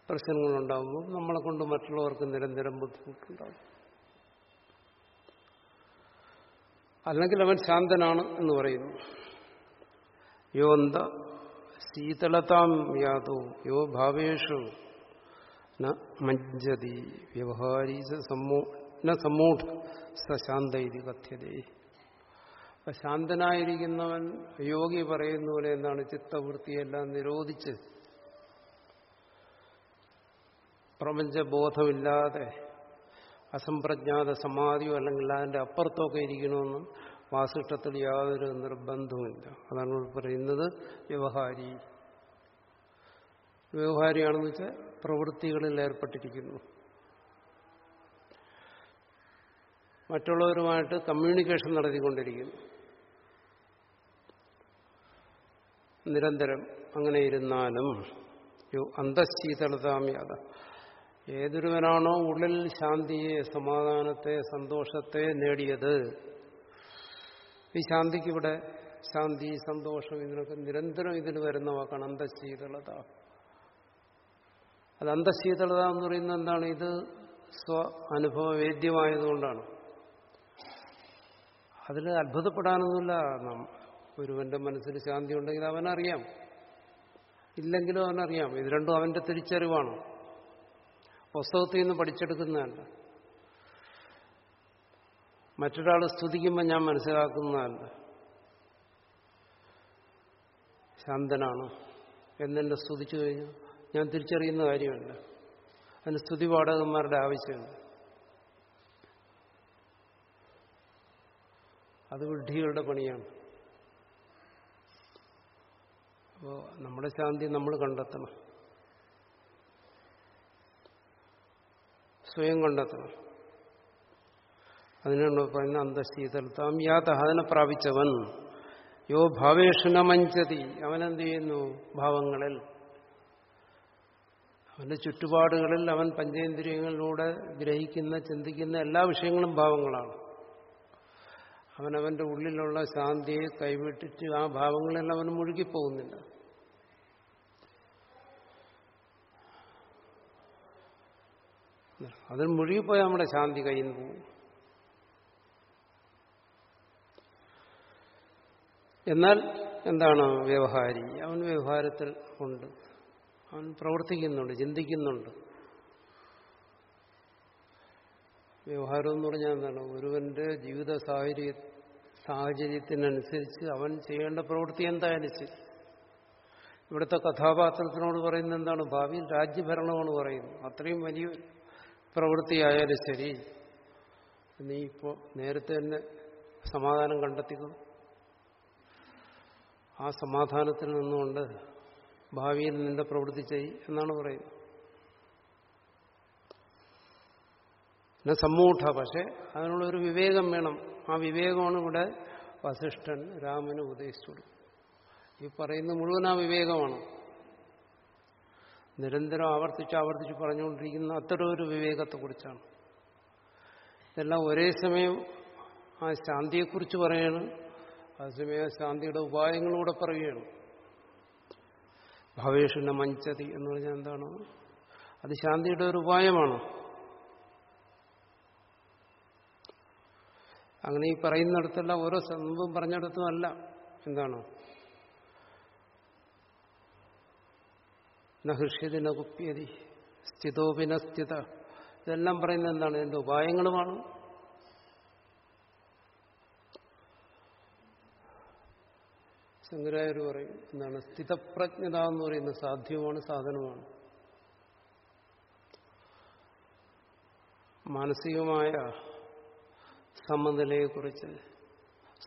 പ്രശ്നങ്ങളുണ്ടാകുമ്പോൾ നമ്മളെ കൊണ്ട് മറ്റുള്ളവർക്ക് നിരന്തരം ബുദ്ധിമുട്ടുണ്ടാകും. അല്ലെങ്കിൽ അവൻ ശാന്തനാണ് എന്ന് പറയുന്നു. യോ എന്ത? ശീതളതാം യാതോ യോ ഭാവേഷു മഞ്ജതി സമ്മോ ന സശാന്ത ഇത് കഥ്യതേ. ശാന്തനായിരിക്കുന്നവൻ യോഗി പറയുന്ന പോലെ എന്താണ് ചിത്തവൃത്തിയെല്ലാം നിരോധിച്ച് പ്രപഞ്ചബോധമില്ലാതെ അസംപ്രജ്ഞാത സമാധിയോ അല്ലെങ്കിൽ അതിന്റെ അപ്പുറത്തൊക്കെ ഇരിക്കണമെന്നും വാസിഷ്ടത്തിൽ യാതൊരു നിർബന്ധവുമില്ല. അതാണ് പറയുന്നത് വ്യവഹാരി. വ്യവഹാരിയാണെന്ന് വെച്ചാൽ പ്രവൃത്തികളിൽ ഏർപ്പെട്ടിരിക്കുന്നു. മറ്റുള്ളവരുമായിട്ട് കമ്മ്യൂണിക്കേഷൻ നടത്തിക്കൊണ്ടിരിക്കുന്നു. നിരന്തരം അങ്ങനെ ഇരുന്നാലും അന്തശീതളതാമ്യാത ഏതൊരുവനാണോ ഉള്ളിൽ ശാന്തിയെ സമാധാനത്തെ സന്തോഷത്തെ നേടിയത്? ഈ ശാന്തിക്ക് ഇവിടെ ശാന്തി സന്തോഷം ഇതിനൊക്കെ നിരന്തരം ഇതിൽ വരുന്ന വാക്കാണ് അന്തശീതളത. അത് അന്തശീതളത എന്ന് പറയുന്നത് എന്താണ്? ഇത് സ്വ അനുഭവവേദ്യമായതുകൊണ്ടാണ് അതിൽ അത്ഭുതപ്പെടാനൊന്നുമില്ല. ഒരുവന്റെ മനസ്സിൽ ശാന്തി ഉണ്ടെങ്കിൽ അവനറിയാം. ഇല്ലെങ്കിലും അവനറിയാം. ഇത് രണ്ടും അവന്റെ തിരിച്ചറിവാണ്. പുസ്തകത്തിൽ നിന്ന് പഠിച്ചെടുക്കുന്നതല്ല. മറ്റൊരാൾ സ്തുതിക്കുമ്പോൾ ഞാൻ മനസ്സിലാക്കുന്നതല്ല. ശാന്തനാണ്? എന്നെന്നെ സ്തുതിച്ചു കഴിഞ്ഞു. ഞാൻ തിരിച്ചറിയുന്ന കാര്യമല്ല. അതിന് സ്തുതി പാഠകന്മാരുടെ ആവശ്യമുണ്ട്. അത് വിഡ്ഢികളുടെ പണിയാണ്. അപ്പോൾ നമ്മുടെ ശാന്തി നമ്മൾ കണ്ടെത്തണം. സ്വയം കണ്ടെത്തണം. അതിനാണ് പറയുന്നത് അന്തശീതലത്താം യാത അതിനെ പ്രാപിച്ചവൻ. യോ ഭാവേഷുന മഞ്ചതി അവനെന്ത് ചെയ്യുന്നു ഭാവങ്ങളിൽ. അവന്റെ ചുറ്റുപാടുകളിൽ അവൻ പഞ്ചേന്ദ്രിയങ്ങളിലൂടെ ഗ്രഹിക്കുന്ന ചിന്തിക്കുന്ന എല്ലാ വിഷയങ്ങളും ഭാവങ്ങളാണ്. അവനവന്റെ ഉള്ളിലുള്ള ശാന്തിയെ കൈവിട്ടിട്ട് ആ ഭാവങ്ങളെല്ലാം അവൻ മുഴുകിപ്പോകുന്നില്ല. അതിൽ മുഴുകിപ്പോയാൽ നമ്മുടെ ശാന്തി കയ്യിൽ നിന്ന് പോകും. എന്നാൽ എന്താണ് വ്യവഹാരി? അവൻ വ്യവഹാരത്തിൽ ഉണ്ട്. അവൻ പ്രവർത്തിക്കുന്നുണ്ട് ചിന്തിക്കുന്നുണ്ട്. വ്യവഹാരം എന്ന് പറഞ്ഞാൽ എന്താണ്? ഒരുവന്റെ ജീവിത സാഹചര്യ സാഹചര്യത്തിനനുസരിച്ച് അവൻ ചെയ്യേണ്ട പ്രവൃത്തി എന്തായാലും ശരി. ഇവിടുത്തെ കഥാപാത്രത്തിനോട് പറയുന്നത് എന്താണ്? ഭാവിയിൽ രാജ്യഭരണമാണ് പറയുന്നത്. അത്രയും വലിയ പ്രവൃത്തിയായാലും ശരി. നീ ഇപ്പോൾ നേരത്തെ തന്നെ സമാധാനം കണ്ടെത്തിക്കും. ആ സമാധാനത്തിൽ നിന്നുകൊണ്ട് ഭാവിയിൽ നിന്റെ പ്രവൃത്തി ചെയ് എന്നാണ് പറയുന്നത്. പിന്നെ സമ്മൂഢ പക്ഷെ അതിനുള്ളൊരു വിവേകം വേണം. ആ വിവേകമാണ് ഇവിടെ വസിഷ്ഠൻ രാമന് ഉപദേശിച്ചു ഈ പറയുന്ന മുഴുവൻ ആ വിവേകമാണ്. നിരന്തരം ആവർത്തിച്ച് ആവർത്തിച്ച് പറഞ്ഞുകൊണ്ടിരിക്കുന്ന അത്തരം ഒരു വിവേകത്തെക്കുറിച്ചാണ്. ഇതെല്ലാം ഒരേ സമയം ആ ശാന്തിയെക്കുറിച്ച് പറയാണ് അതേസമയം ശാന്തിയുടെ ഉപായങ്ങളൂടെ പറയുകയാണ്. ഭവേഷുന മഞ്ചതി എന്ന് പറഞ്ഞാൽ എന്താണ്? അത് ശാന്തിയുടെ ഒരു ഉപായമാണ്. അങ്ങനെ ഈ പറയുന്നിടത്തെല്ലാം ഓരോ സംഭവം പറഞ്ഞിടത്തും അല്ല. എന്താണ്? നഹൃഷ്യതി നകുപ്യതി സ്ഥിതോപിന സ്ഥിത ഇതെല്ലാം പറയുന്നത് എന്താണ്? ഇതിന്റെ ഉപായങ്ങളുമാണ്. ശങ്കരായർ പറയും എന്താണ്? സ്ഥിതപ്രജ്ഞത എന്ന് പറയുന്നത് സാധ്യവുമാണ് സാധനമാണ് മാനസികമായ സമനിലയെക്കുറിച്ച്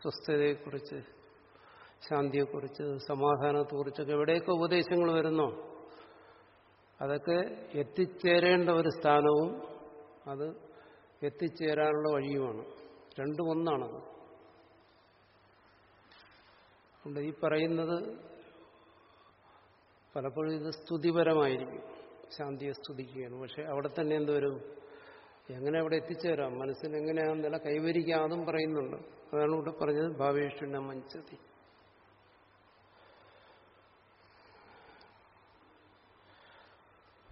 സ്വസ്ഥതയെക്കുറിച്ച് ശാന്തിയെക്കുറിച്ച് സമാധാനത്തെക്കുറിച്ചൊക്കെ എവിടെയൊക്കെ ഉപദേശങ്ങൾ വരുന്നോ? അതൊക്കെ എത്തിച്ചേരേണ്ട ഒരു സ്ഥാനവും അത് എത്തിച്ചേരാനുള്ള വഴിയുമാണ്. രണ്ടും ഒന്നാണത്. അതുകൊണ്ട് ഈ പറയുന്നത് പലപ്പോഴും ഇത് സ്തുതിപരമായിരിക്കും. ശാന്തിയെ സ്തുതിക്കുകയാണ്. പക്ഷെ അവിടെ തന്നെ എന്തുവരും എങ്ങനെ അവിടെ എത്തിച്ചേരാം? മനസ്സിന് എങ്ങനെ ആ നില കൈവരിക്കാം പറയുന്നുണ്ട്. അതാണ് ഇവിടെ പറഞ്ഞത് ഭാവേഷുന മഞ്ചതി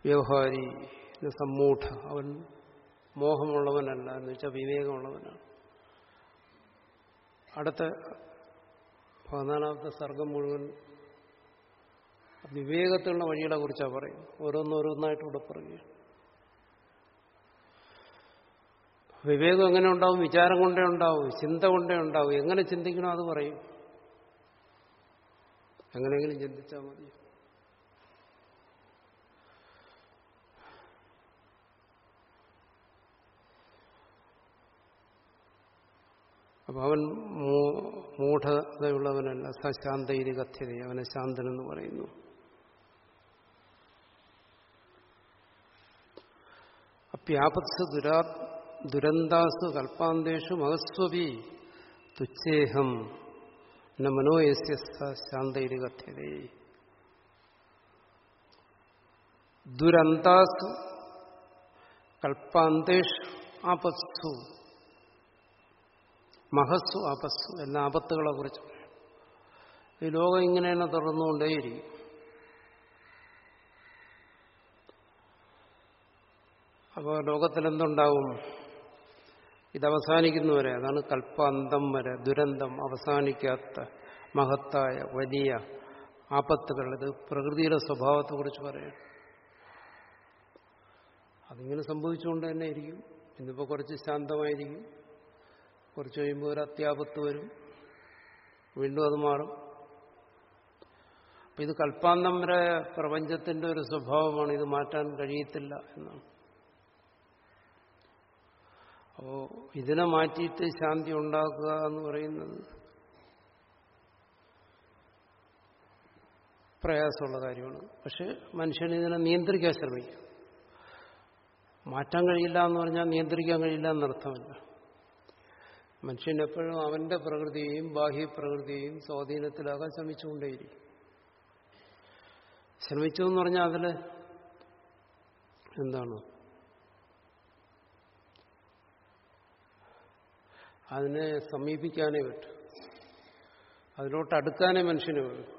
വ്യവഹാരി സമ്മൂഢ. അവൻ മോഹമുള്ളവനല്ല എന്ന് വെച്ചാൽ വിവേകമുള്ളവനാണ്. അടുത്ത പതിനാലാമത്തെ സർഗം മുഴുവൻ വിവേകത്തിലുള്ള വഴികളെ കുറിച്ചാണ് പറയും ഓരോന്നോരോന്നായിട്ട് ഇവിടെ വിവേകം എങ്ങനെ ഉണ്ടാവും? വിചാരം കൊണ്ടേ ഉണ്ടാവും. ചിന്ത കൊണ്ടേ ഉണ്ടാവും. എങ്ങനെ ചിന്തിക്കണോ അത് പറയും. എങ്ങനെയെങ്കിലും ചിന്തിച്ചാൽ മതി. അപ്പൊ അവൻ മൂഢതയുള്ളവനല്ല സശാന്തയിരി കഥ്യത അവനെ ശാന്തനെന്ന് പറയുന്നു. അപ്യാപത്സ ദുരാ ദുരന്താസു കൽപ്പാന്തേഷു മഹസ്വപി തുച്ഛേഹം എന്ന മനോയസ്യ ശാന്തയിരി കഥ്യത ദുരന്താസു കൽപ്പാന്തേഷു ആപത്സു മഹസ്സു അപസ്സു എല്ലാ ആപത്തുകളെ കുറിച്ച്. ഈ ലോകം ഇങ്ങനെ തന്നെ തുടർന്നുകൊണ്ടേയിരിക്കും. അപ്പോൾ ലോകത്തിലെന്തുണ്ടാവും? എന്തുണ്ടാവും അവസാനിക്കുന്നവരെ അതാണ് കൽപ്പാന്തം വരെ ദുരന്തം അവസാനിക്കാത്ത മഹത്തായ വലിയ ആപത്തുകൾ. ഇത് പ്രകൃതിയുടെ സ്വഭാവത്തെക്കുറിച്ച് പറയാം. അതിങ്ങനെ സംഭവിച്ചുകൊണ്ട് തന്നെ ഇരിക്കും ഇന്നിപ്പോൾ കുറച്ച് ശാന്തമായിരിക്കും. കുറച്ച് കഴിയുമ്പോൾ ഒരു അത്യാപത്ത് വരും. വീണ്ടും അത് മാറും. അപ്പം ഇത് കൽപ്പാന്തം വരെ പ്രപഞ്ചത്തിന്റെ ഒരു സ്വഭാവമാണ്. ഇത് മാറ്റാൻ കഴിയത്തില്ല എന്നാണ്. അപ്പോൾ ഇതിനെ മാറ്റിയിട്ട് ശാന്തി ഉണ്ടാക്കുക എന്ന് പറയുന്നത് പ്രയാസമുള്ള കാര്യമാണ്. പക്ഷെ മനുഷ്യൻ ഇതിനെ നിയന്ത്രിക്കാൻ ശ്രമിക്കും. മാറ്റാൻ കഴിയില്ല എന്ന് പറഞ്ഞാൽ നിയന്ത്രിക്കാൻ കഴിയില്ല എന്നർത്ഥമല്ല. മനുഷ്യൻ എപ്പോഴും അവന്റെ പ്രകൃതിയെയും ബാഹ്യപ്രകൃതിയെയും സ്വാധീനത്തിലാകാൻ ശ്രമിച്ചുകൊണ്ടേയിരിക്കും. ശ്രമിച്ചു എന്ന് പറഞ്ഞാൽ അതിൽ എന്താണ്? അതിനെ സമീപിക്കാനേ പറ്റൂ. അതിലോട്ട് അടുക്കാനേ മനുഷ്യന് വേണം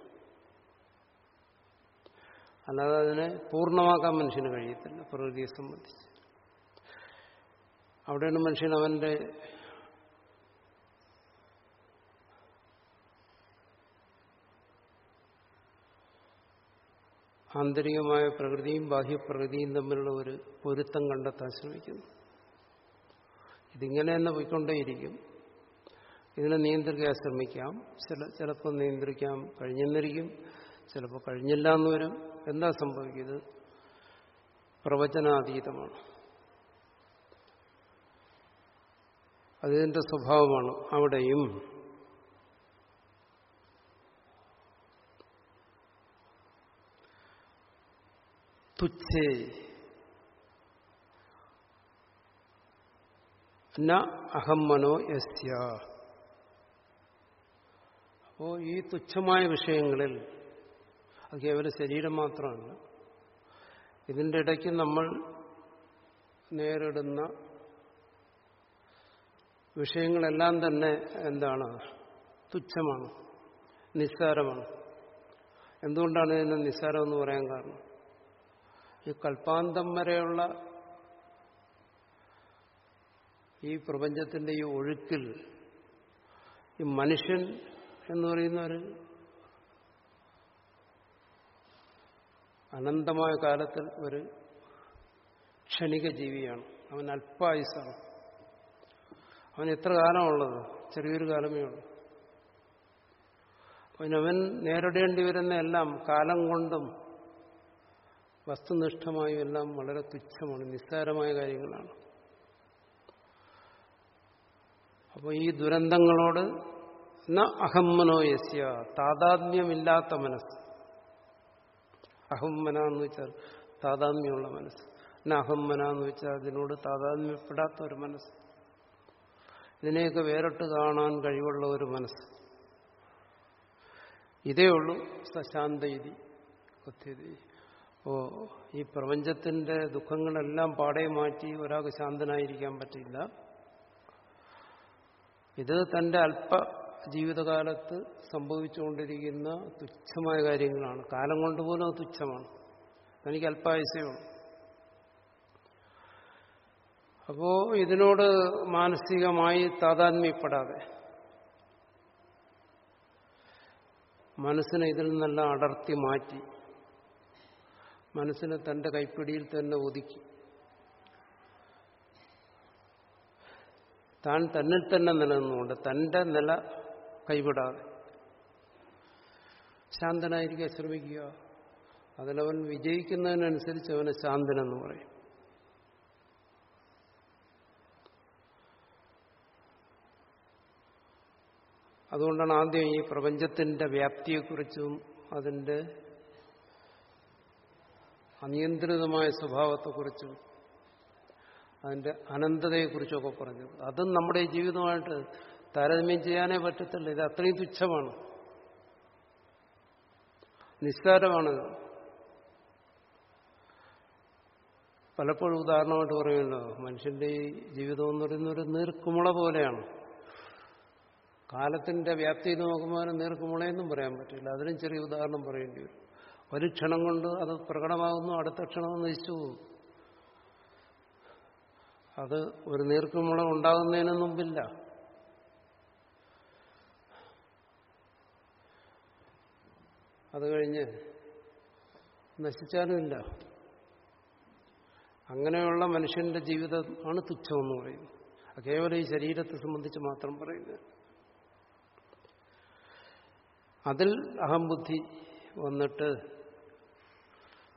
അല്ലാതെ അതിനെ പൂർണമാക്കാൻ മനുഷ്യന് കഴിയത്തില്ല പ്രകൃതിയെ സംബന്ധിച്ച്. അവിടെയാണ് മനുഷ്യൻ അവന്റെ ആന്തരികമായ പ്രകൃതിയും ബാഹ്യപ്രകൃതിയും തമ്മിലുള്ള ഒരു പൊരുത്തം കണ്ടെത്താൻ ശ്രമിക്കുന്നു. ഇതിങ്ങനെ തന്നെ പോയിക്കൊണ്ടേയിരിക്കും. ഇതിനെ നിയന്ത്രിക്കാൻ ശ്രമിക്കാം. ചില ചിലപ്പോൾ നിയന്ത്രിക്കാൻ കഴിഞ്ഞെന്നിരിക്കും. ചിലപ്പോൾ കഴിഞ്ഞില്ല എന്ന് വരും. എന്താ സംഭവിക്കുന്നത്? പ്രവചനാതീതമാണ്. അതിന്റെ സ്വഭാവമാണ് അവിടെയും തുച്ഛേ. ന അഹം മനോ യസ്യ. അപ്പോ ഈ തുച്ഛമായ വിഷയങ്ങളിൽ അത് കേവലം ശരീരം മാത്രമാണ്. ഇതിന്റെ ഇടയ്ക്ക് നമ്മൾ നേരിടുന്ന വിഷയങ്ങളെല്ലാം തന്നെ എന്താണ്? തുച്ഛമാണ് നിസ്സാരമാണ്. എന്തുകൊണ്ടാണ് ഇതിന് നിസ്സാരം എന്ന് പറയാൻ കാരണം? ഈ കൽപ്പാന്തം വരെയുള്ള ഈ പ്രപഞ്ചത്തിന്റെ ഈ ഒഴുക്കിൽ ഈ മനുഷ്യൻ എന്ന് പറയുന്ന ഒരു അനന്തമായ കാലത്തിൽ ഒരു ക്ഷണിക ജീവിയാണ്. അവൻ അല്പായുസാണ്. അവൻ എത്ര കാലമുള്ളത്? ചെറിയൊരു കാലമേ ഉള്ളൂ. അവനവൻ നേരിടേണ്ടി വരുന്ന എല്ലാം കാലം കൊണ്ടും വസ്തുനിഷ്ഠമായും എല്ലാം വളരെ തുച്ഛമാണ് നിസ്സാരമായ കാര്യങ്ങളാണ്. അപ്പോൾ ഈ ദുരന്തങ്ങളോട് ന അഹമ്മനോ യസ്യ താതാത്മ്യമില്ലാത്ത മനസ്സ്. അഹമ്മന എന്ന് വെച്ചാൽ താതാത്മ്യമുള്ള മനസ്സ്. ന അഹമ്മന എന്ന് വെച്ചാൽ അതിനോട് താതാത്മ്യപ്പെടാത്ത ഒരു മനസ്സ്. ഇതിനെയൊക്കെ വേറിട്ട് കാണാൻ കഴിവുള്ള ഒരു മനസ്സ്. ഇതേ ഉള്ളൂ സശാന്തയിതി കഥ്യതി അപ്പോ ഈ പ്രപഞ്ചത്തിന്റെ ദുഃഖങ്ങളെല്ലാം പാടെ മാറ്റി ഒരാൾക്ക് ശാന്തനായിരിക്കാൻ പറ്റില്ല. ഇത് തന്റെ അല്പ ജീവിതകാലത്ത് സംഭവിച്ചുകൊണ്ടിരിക്കുന്ന തുച്ഛമായ കാര്യങ്ങളാണ്. കാലം കൊണ്ട് കൊണ്ടുപോലും അത് തുച്ഛമാണ്. എനിക്ക് അല്പായുസേ ഉള്ളൂ. അപ്പോ ഇതിനോട് മാനസികമായി താതാത്മ്യപ്പെടാതെ മനസ്സിനെ ഇതിൽ നിന്നെല്ലാം അടർത്തി മാറ്റി മനസ്സിനെ തന്റെ കൈപ്പിടിയിൽ തന്നെ ഒതുക്കി. താൻ തന്നിൽ തന്നെ നിലനിന്നുകൊണ്ട് തന്റെ നില കൈവിടാതെ. ശാന്തനായിരിക്കാൻ ശ്രമിക്കുക. അതിലവൻ വിജയിക്കുന്നതിനനുസരിച്ച് അവനെ ശാന്തനെന്ന് പറയും. അതുകൊണ്ടാണ് ആദ്യം ഈ പ്രപഞ്ചത്തിന്റെ വ്യാപ്തിയെക്കുറിച്ചും അതിന്റെ അനിയന്ത്രിതമായ സ്വഭാവത്തെക്കുറിച്ചും അതിന്റെ അനന്തതയെക്കുറിച്ചൊക്കെ പറഞ്ഞത് അതും നമ്മുടെ ജീവിതമായിട്ട് താരതമ്യം ചെയ്യാനേ പറ്റത്തില്ല. ഇത് അത്രയും തുച്ഛമാണ്. നിസ്സാരമാണത് പലപ്പോഴും ഉദാഹരണമായിട്ട് പറയുമല്ലോ മനുഷ്യന്റെ ഈ ജീവിതം എന്ന് പറയുന്ന ഒരു നീർക്കുമുള പോലെയാണ്. കാലത്തിന്റെ വ്യാപ്തി നോക്കുമ്പോൾ നീർക്കുമുളയെന്നും പറയാൻ പറ്റില്ല. അതിനും ചെറിയ ഉദാഹരണം പറയേണ്ടി വരും. ഒരു ക്ഷണം കൊണ്ട് അത് പ്രകടമാകുന്നു അടുത്ത ക്ഷണം നശിച്ചു പോകും. അത് ഒരു നീർക്കുമുള ഉണ്ടാകുന്നതിന് മുമ്പില്ല. അത് കഴിഞ്ഞ് നശിച്ചാലുമില്ല അങ്ങനെയുള്ള മനുഷ്യന്റെ ജീവിതമാണ് തുച്ഛമെന്ന് പറയുന്നത്. കേവലം ഈ ശരീരത്തെ സംബന്ധിച്ച് മാത്രം പറയുന്നത്. അതിൽ അഹംബുദ്ധി വന്നിട്ട്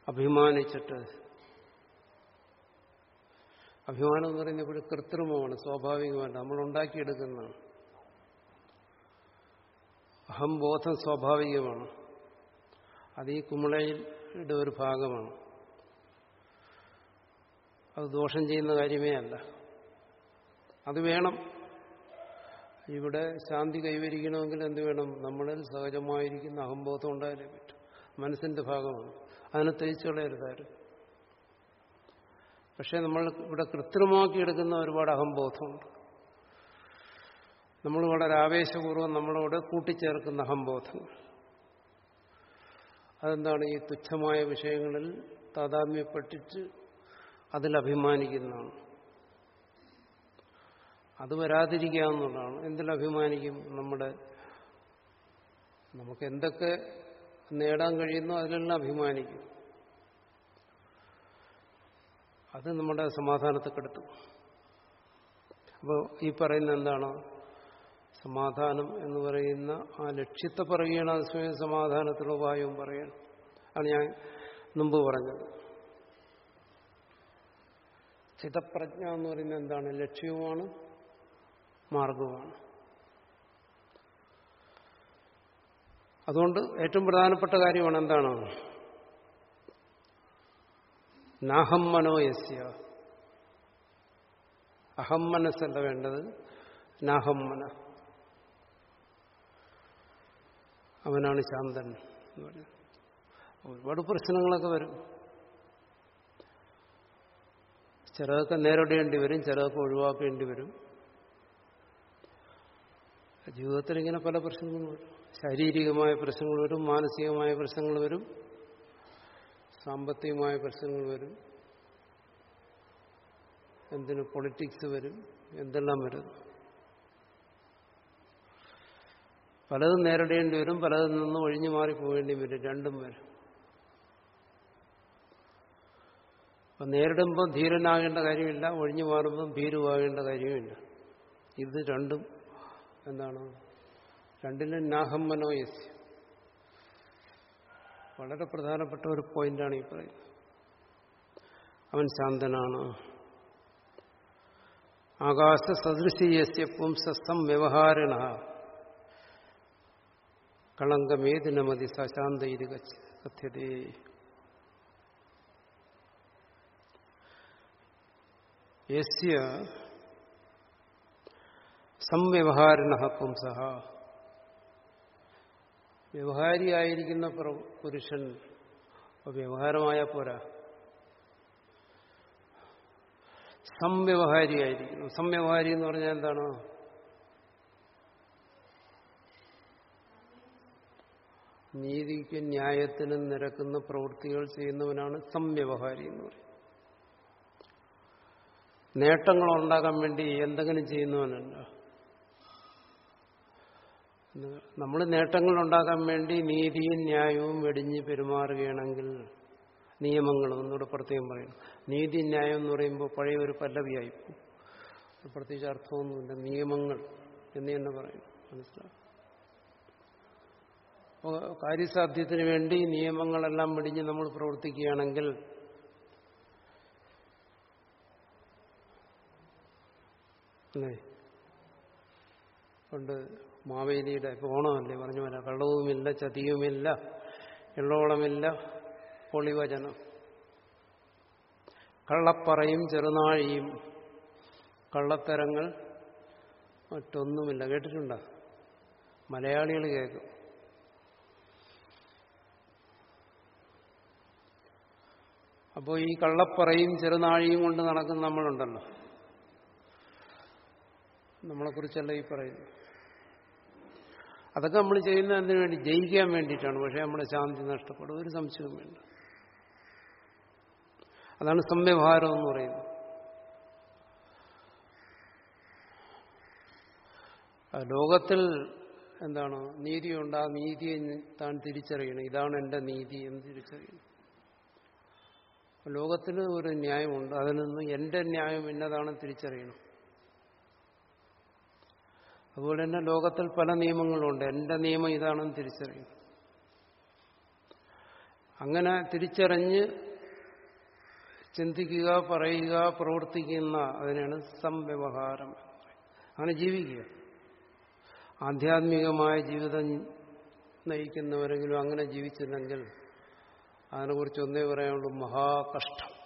അഭിമാനിച്ചിട്ട്. അഭിമാനം എന്ന് പറയുന്നത് ഇവിടെ കൃത്രിമമാണ് സ്വാഭാവികമല്ല നമ്മൾ ഉണ്ടാക്കിയെടുക്കുന്നതാണ്. അഹംബോധം സ്വാഭാവികമാണ്. അത് ഈ കുമിളയുടെ ഒരു ഭാഗമാണ്. അത് ദോഷം ചെയ്യുന്ന കാര്യമേ അല്ല. അത് വേണം. ഇവിടെ ശാന്തി കൈവരിക്കണമെങ്കിൽ എന്ത് വേണം? നമ്മളിൽ സഹജമായിരിക്കുന്ന അഹംബോധം ഉണ്ടായാലേ പറ്റും. മനസ്സിന്റെ ഭാഗമാണ്. അതിനെ തേച്ചു കളയരുതായിരുന്നു പക്ഷെ നമ്മൾ ഇവിടെ കൃത്രിമമാക്കിയെടുക്കുന്ന ഒരുപാട് അഹംബോധമുണ്ട്. നമ്മൾ വളരെ ആവേശപൂർവം നമ്മളോട് കൂട്ടിച്ചേർക്കുന്ന അഹംബോധങ്ങൾ അതെന്താണ്? ഈ തുച്ഛമായ വിഷയങ്ങളിൽ താതാമ്യപ്പെട്ടിട്ട് അതിൽ അഭിമാനിക്കുന്നതാണ്. അത് വരാതിരിക്കാവുന്നതാണ്. എന്തിൽ അഭിമാനിക്കും? നമ്മുടെ നമുക്ക് എന്തൊക്കെ നേടാൻ കഴിയുന്നു അതിലെല്ലാം അഭിമാനിക്കും. അത് നമ്മുടെ സമാധാനത്തെ കെടുത്തും അപ്പോൾ ഈ പറയുന്ന എന്താണ്? സമാധാനം എന്ന് പറയുന്ന ആ ലക്ഷ്യത്തെ പറയുകയാണ് അത് സ്വയം സമാധാനത്തിലുള്ള ഉപായവും പറയണം ആണ് ഞാൻ മുമ്പ് പറഞ്ഞത്. ചിതപ്രജ്ഞ എന്ന് പറയുന്നത് എന്താണ്? ലക്ഷ്യവുമാണ് മാർഗവുമാണ്. അതുകൊണ്ട് ഏറ്റവും പ്രധാനപ്പെട്ട കാര്യമാണ് എന്താണ്? നാഹം മനോയസ്യ അഹം മനസ്സല്ല വേണ്ടത്? നാഹം മന. അവനാണ് ശാന്തൻ എന്ന് ഒരുപാട് പ്രശ്നങ്ങളൊക്കെ വരും. ചിലതൊക്കെ നേരിടേണ്ടി വരും ചിലതൊക്കെ ഒഴിവാക്കേണ്ടി വരും. ജീവിതത്തിൽ ഇങ്ങനെ പല പ്രശ്നങ്ങളും വരും. ശാരീരികമായ പ്രശ്നങ്ങൾ വരും മാനസികമായ പ്രശ്നങ്ങൾ വരും സാമ്പത്തികമായ പ്രശ്നങ്ങൾ വരും. എന്തിന് പൊളിറ്റിക്സ് വരും എന്തെല്ലാം വരും. പലതും നേരിടേണ്ടി വരും പലതിൽ നിന്ന് ഒഴിഞ്ഞു മാറി പോകേണ്ടി വരും രണ്ടും വരും. അപ്പം നേരിടുമ്പോൾ ധീരനാകേണ്ട കാര്യമില്ല ഒഴിഞ്ഞു മാറുമ്പം ഭീരുവാകേണ്ട കാര്യമില്ല. ഇത് രണ്ടും എന്താണ്? രണ്ടിലും നാഹം മനോയസ് വളരെ പ്രധാനപ്പെട്ട ഒരു പോയിന്റാണ് ഈ പറയുന്നത്. അവൻ ശാന്തനാണ്. ആകാശ സദൃശീയസ്യ പുംസം വ്യവഹാരിണ കളങ്കമേതിനമതി സശാന്ത ഇത് കഥ്യതേ. യസ്യ സംവ്യവഹാരണ പുംസ. വ്യവഹാരിയായിരിക്കുന്ന പുരുഷൻ വ്യവഹാരമായ പോരാ. സംവ്യവഹാരിയായിരിക്കുന്നു. സംവ്യവഹാരി എന്ന് പറഞ്ഞാൽ എന്താണ്? നീതിക്കും ന്യായത്തിനും നിരക്കുന്ന പ്രവൃത്തികൾ ചെയ്യുന്നവനാണ് സംവ്യവഹാരി എന്ന് പറയുന്നത് നേട്ടങ്ങൾ ഉണ്ടാക്കാൻ വേണ്ടി എന്തെങ്കിലും ചെയ്യുന്നവനല്ല നമ്മൾ നേട്ടങ്ങൾ ഉണ്ടാക്കാൻ വേണ്ടി നീതിയും ന്യായവും വെടിഞ്ഞ് പെരുമാറുകയാണെങ്കിൽ നിയമങ്ങളും ഒന്നുകൂടെ പ്രത്യേകം പറയും നീതി ന്യായം എന്ന് പറയുമ്പോൾ പഴയ ഒരു പല്ലവിയായി പ്രത്യേകിച്ച് അർത്ഥമൊന്നുമില്ല. നിയമങ്ങൾ എന്ന് തന്നെ പറയും മനസ്സിലാവും അപ്പോൾ കാര്യസാധ്യത്തിന് വേണ്ടി നിയമങ്ങളെല്ലാം വെടിഞ്ഞ് നമ്മൾ പ്രവർത്തിക്കുകയാണെങ്കിൽ അല്ലേ? കൊണ്ട് മാവേലിയുടെ ഇപ്പോൾ ഓണമല്ലേ പറഞ്ഞു വരാം. കള്ളവുമില്ല ചതിയുമില്ല എള്ളോളമില്ല പൊളിവചനം. കള്ളപ്പറയും ചെറുനാഴിയും കള്ളത്തരങ്ങൾ മറ്റൊന്നുമില്ല. കേട്ടിട്ടുണ്ടോ? മലയാളികൾ കേൾക്കും. അപ്പോൾ ഈ കള്ളപ്പറയും ചെറുനാഴിയും കൊണ്ട് നടക്കുന്ന നമ്മളുണ്ടല്ലോ. നമ്മളെക്കുറിച്ചല്ല ഈ പറയുന്നത്? അതൊക്കെ നമ്മൾ ചെയ്യുന്നതിന് വേണ്ടി? ജയിക്കാൻ വേണ്ടിയിട്ടാണ്. പക്ഷേ നമ്മുടെ ശാന്തി നഷ്ടപ്പെടും. ഒരു സംശയവും വേണ്ട. അതാണ് സംവ്യവഹാരം എന്ന് പറയുന്നത്. ലോകത്തിൽ എന്താണ്? നീതിയുണ്ട് ആ നീതിയെ താൻ തിരിച്ചറിയണം. ഇതാണ് എന്റെ നീതി എന്ന് തിരിച്ചറിയണം. ലോകത്തിന് ഒരു ന്യായമുണ്ട്. അതിൽ നിന്ന് എന്റെ ന്യായം എന്നതാണെന്ന് തിരിച്ചറിയണം. അതുപോലെ തന്നെ ലോകത്തിൽ പല നിയമങ്ങളുണ്ട്. എന്റെ നിയമം ഇതാണെന്ന് തിരിച്ചറിയും. അങ്ങനെ തിരിച്ചറിഞ്ഞ് ചിന്തിക്കുക പറയുക പ്രവർത്തിക്കുന്ന അതിനാണ് സംവ്യവഹാരം. അങ്ങനെ ജീവിക്കുക. ആധ്യാത്മികമായ ജീവിതം നയിക്കുന്നവരെങ്കിലും അങ്ങനെ ജീവിച്ചില്ലെങ്കിൽ അതിനെക്കുറിച്ച് ഒന്നേ പറയാനുള്ളൂ മഹാകഷ്ടം.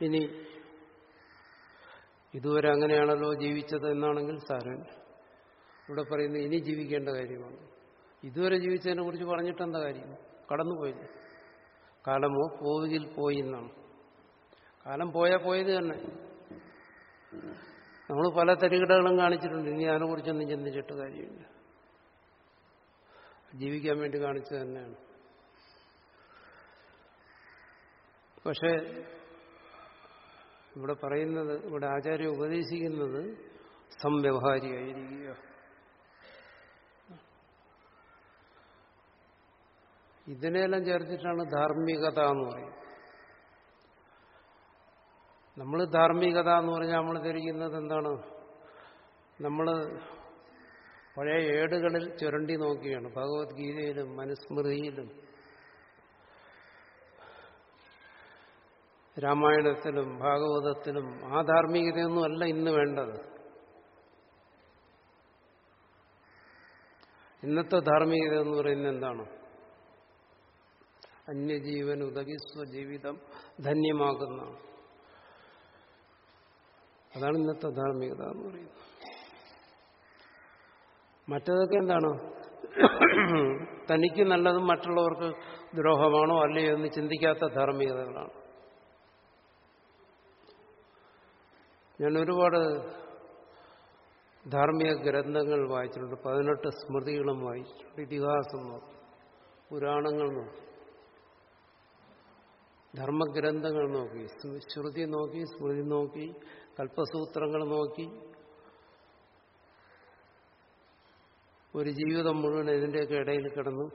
ഇനി ഇതുവരെ അങ്ങനെയാണല്ലോ ജീവിച്ചത് എന്നാണെങ്കിൽ സാരൻ ഇവിടെ പറയുന്നത് ഇനി ജീവിക്കേണ്ട കാര്യമാണ്. ഇതുവരെ ജീവിച്ചതിനെ കുറിച്ച് പറഞ്ഞിട്ട് എന്താ കാര്യം? കടന്നുപോയില്ല കാലമോ പോവുകിൽ പോയി എന്നാണ്. കാലം പോയാൽ പോയത് തന്നെ. നമ്മൾ പല തരികിടകളും കാണിച്ചിട്ടുണ്ട്. ഇനി അതിനെക്കുറിച്ചൊന്നും ചിന്തിച്ചിട്ട് കാര്യമില്ല. ജീവിക്കാൻ വേണ്ടി കാണിച്ചത് തന്നെയാണ്. പക്ഷേ ഇവിടെ പറയുന്നത് ഇവിടെ ആചാര്യ ഉപദേശിക്കുന്നത് സംവ്യവഹാരിയായിരിക്കുക. ഇതിനെല്ലാം ചേർത്തിട്ടാണ് ധാർമ്മികത എന്ന് പറയുന്നത്. നമ്മൾ ധാർമ്മികത എന്ന് പറഞ്ഞാൽ നമ്മൾ ധരിക്കുന്നത് എന്താണ്? നമ്മൾ പഴയ ഏടുകളിൽ ചുരണ്ടി നോക്കിയാണ് ഭഗവത്ഗീതയിലും മനുസ്മൃതിയിലും രാമായണത്തിലും ഭാഗവതത്തിലും ആ ധാർമ്മികതയൊന്നുമല്ല ഇന്ന് വേണ്ടത്. ഇന്നത്തെ ധാർമ്മികത എന്ന് പറയുന്നത് എന്താണ്? അന്യജീവൻ ഉദകി സ്വജീവിതം ധന്യമാക്കുന്ന അതാണ് ഇന്നത്തെ ധാർമ്മികത എന്ന് പറയുന്നത്. മറ്റതൊക്കെ എന്താണ്? തനിക്ക് നല്ലതും മറ്റുള്ളവർക്ക് ദ്രോഹമാണോ അല്ലയോ എന്ന് ചിന്തിക്കാത്ത ധാർമ്മികതകളാണ്. ഞാൻ ഒരുപാട് ധാർമ്മിക ഗ്രന്ഥങ്ങൾ വായിച്ചിട്ടുണ്ട്. പതിനെട്ട് സ്മൃതികളും വായിച്ചിട്ടുണ്ട്. ഇതിഹാസം നോക്കി. പുരാണങ്ങൾ നോക്കി. ധർമ്മഗ്രന്ഥങ്ങൾ നോക്കി. ശ്രുതി നോക്കി സ്മൃതി നോക്കി കൽപ്പസൂത്രങ്ങൾ നോക്കി. ഒരു ജീവിതം മുഴുവൻ ഇതിന്റെയൊക്കെ ഇടയിൽ കിടന്നു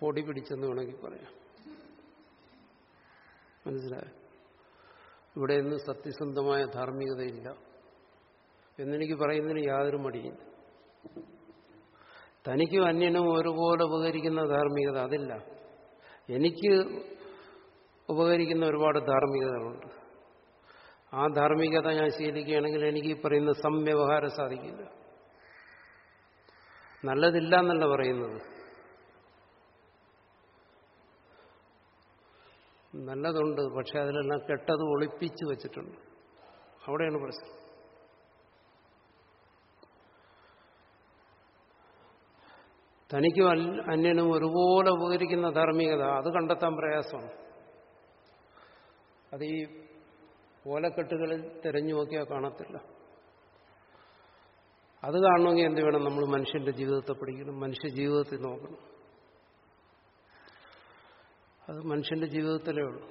പൊടി പിടിച്ചെന്ന് വേണമെങ്കിൽ പറയാം. മനസ്സിലായോ? ഇവിടെ ഇന്ന് സത്യസന്ധമായ ധാർമ്മികതയില്ല. എന്നെനിക്ക് പറയുന്നതിന് യാതൊരു മടിയില്ല. തനിക്കും അന്യനും ഒരുപോലെ ഉപകരിക്കുന്ന ധാർമ്മികത അതില്ല. എനിക്ക് ഉപകരിക്കുന്ന ഒരുപാട് ധാർമ്മികതകളുണ്ട്. ആ ധാർമ്മികത ഞാൻ ശീലിക്കുകയാണെങ്കിൽ എനിക്ക് ഈ പറയുന്ന സംവ്യവഹാരം സാധിക്കില്ല. നല്ലതില്ല എന്നല്ല പറയുന്നത്. നല്ലതുണ്ട് പക്ഷെ അതിലെല്ലാം കെട്ടത് ഒളിപ്പിച്ചു വച്ചിട്ടുണ്ട്. അവിടെയാണ് പ്രശ്നം. തനിക്കും അന്യനും ഒരുപോലെ ഉപകരിക്കുന്ന ധാർമ്മികത അത് കണ്ടെത്താൻ പ്രയാസമാണ്. അത് ഈ ഓലക്കെട്ടുകളിൽ തിരഞ്ഞു നോക്കിയാൽ കാണത്തില്ല. അത് കാണണമെങ്കിൽ എന്ത് വേണം? നമ്മൾ മനുഷ്യന്റെ ജീവിതത്തെ പഠിക്കണം മനുഷ്യ ജീവിതത്തിൽ നോക്കണം. അത് മനുഷ്യന്റെ ജീവിതത്തിലേ ഉള്ളൂ.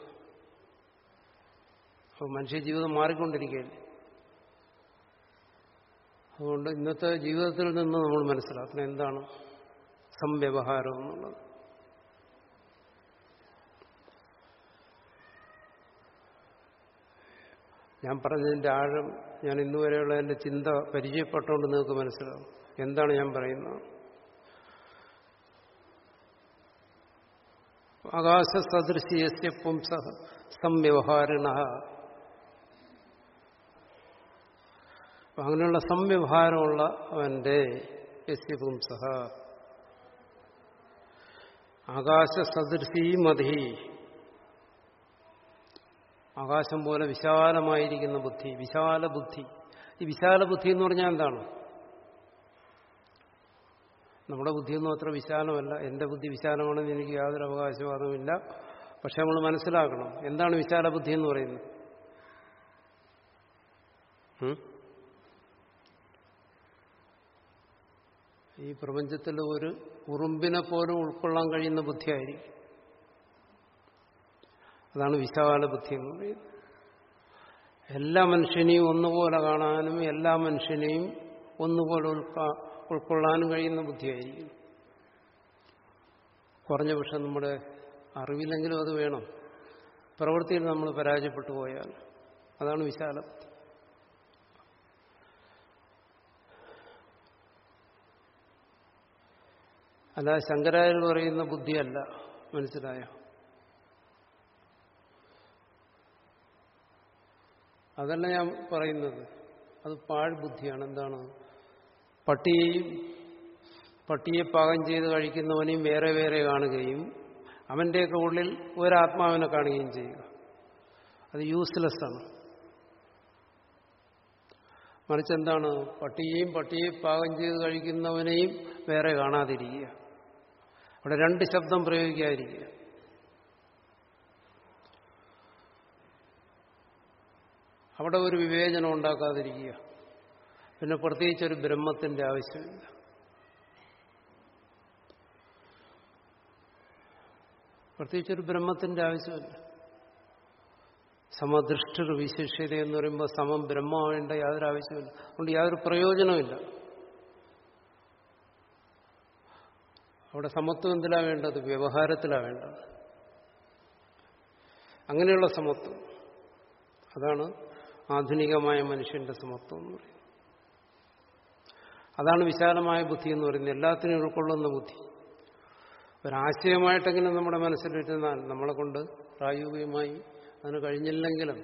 അപ്പോൾ മനുഷ്യ ജീവിതം മാറിക്കൊണ്ടിരിക്കുകയല്ലേ? അതുകൊണ്ട് ഇന്നത്തെ ജീവിതത്തിൽ നിന്ന് നമ്മൾ മനസ്സിലാക്കണം എന്താണ് സംവ്യവഹാരം എന്നുള്ളത്. ഞാൻ പറഞ്ഞതിന്റെ ആഴം ഞാൻ ഇന്നുവരെയുള്ള എന്റെ ചിന്ത പരിചയപ്പെട്ടുകൊണ്ട് നിങ്ങൾക്ക് മനസ്സിലാവും. എന്താണ് ഞാൻ പറയുന്നത്? ആകാശ സദൃശ്യസ്യ പുംസ സംവ്യവഹാരിണ. അങ്ങനെയുള്ള സംവ്യവഹാരമുള്ള അവന്റെ യസ്യ പുംസ. ആകാശ സദൃശീ മതി ആകാശം പോലെ വിശാലമായിരിക്കുന്ന ബുദ്ധി വിശാല ബുദ്ധി ഈ വിശാല ബുദ്ധി എന്ന് പറഞ്ഞാൽ എന്താണ്? നമ്മുടെ ബുദ്ധിയൊന്നും അത്ര വിശാലമല്ല. എന്റെ ബുദ്ധി വിശാലമാണെന്ന് എനിക്ക് യാതൊരു അവകാശവാദമില്ല പക്ഷെ നമ്മൾ മനസ്സിലാക്കണം എന്താണ് വിശാല ബുദ്ധി എന്ന് പറയുന്നത്. ഈ പ്രപഞ്ചത്തിൽ ഒരു ഉറുമ്പിനെ പോലും ഉൾക്കൊള്ളാൻ കഴിയുന്ന ബുദ്ധിയായിരിക്കും. അതാണ് വിശാല ബുദ്ധി എന്ന് പറയുന്നത്. എല്ലാ മനുഷ്യനെയും ഒന്നുപോലെ കാണാനും എല്ലാ മനുഷ്യനെയും ഒന്നുപോലെ ഉൾക്കാ ഉൾക്കൊള്ളാനും കഴിയുന്ന ബുദ്ധിയായിരിക്കും. കുറഞ്ഞ പക്ഷം നമ്മുടെ അറിവില്ലെങ്കിലും അത് വേണം. പ്രവൃത്തിയിൽ നമ്മൾ പരാജയപ്പെട്ടു പോയാൽ അതാണ് വിശാലം. അല്ല ശങ്കരായ പറയുന്ന ബുദ്ധിയല്ല മനസ്സിലായോ? അതല്ല ഞാൻ പറയുന്നത്. അത് പാഴ്ബുദ്ധിയാണ്. എന്താണ്? പട്ടിയെയും പട്ടിയെ പാകം ചെയ്ത് കഴിക്കുന്നവനെയും വേറെ വേറെ കാണുകയും അവന്റെയൊക്കെ ഉള്ളിൽ ഒരാത്മാവിനെ കാണുകയും ചെയ്യുക. അത് യൂസ്ലെസ് ആണ്. മറിച്ച് എന്താണ്? പട്ടിയെയും പട്ടിയെ പാകം ചെയ്ത് കഴിക്കുന്നവനെയും വേറെ കാണാതിരിക്കുക. അവിടെ രണ്ട് ശബ്ദം പ്രയോഗിക്കാതിരിക്കുക. അവിടെ ഒരു വിവേചനം ഉണ്ടാക്കാതിരിക്കുക. പിന്നെ പ്രത്യേകിച്ച് ഒരു ബ്രഹ്മത്തിന്റെ ആവശ്യമില്ല. പ്രത്യേകിച്ച് ഒരു ബ്രഹ്മത്തിന്റെ ആവശ്യമില്ല. സമദൃഷ്ടർ വിശേഷത എന്ന് പറയുമ്പോൾ സമം ബ്രഹ്മമാവേണ്ട യാതൊരു ആവശ്യമില്ല അതുകൊണ്ട് യാതൊരു പ്രയോജനമില്ല അവിടെ സമത്വം എന്തിലാണ് വേണ്ടത്? വ്യവഹാരത്തിലാണ് വേണ്ടത്. അങ്ങനെയുള്ള സമത്വം. അതാണ് ആധുനികമായ മനുഷ്യന്റെ സമത്വം എന്ന് പറയുന്നത്. അതാണ് വിശാലമായ ബുദ്ധി എന്ന് പറയുന്നത്. എല്ലാത്തിനും ഉൾക്കൊള്ളുന്ന ബുദ്ധി. ഒരാശയമായിട്ടെങ്കിലും നമ്മുടെ മനസ്സിൽ വരുന്നാൽ നമ്മളെ കൊണ്ട് പ്രായോഗികമായി അതിന് കഴിഞ്ഞില്ലെങ്കിലും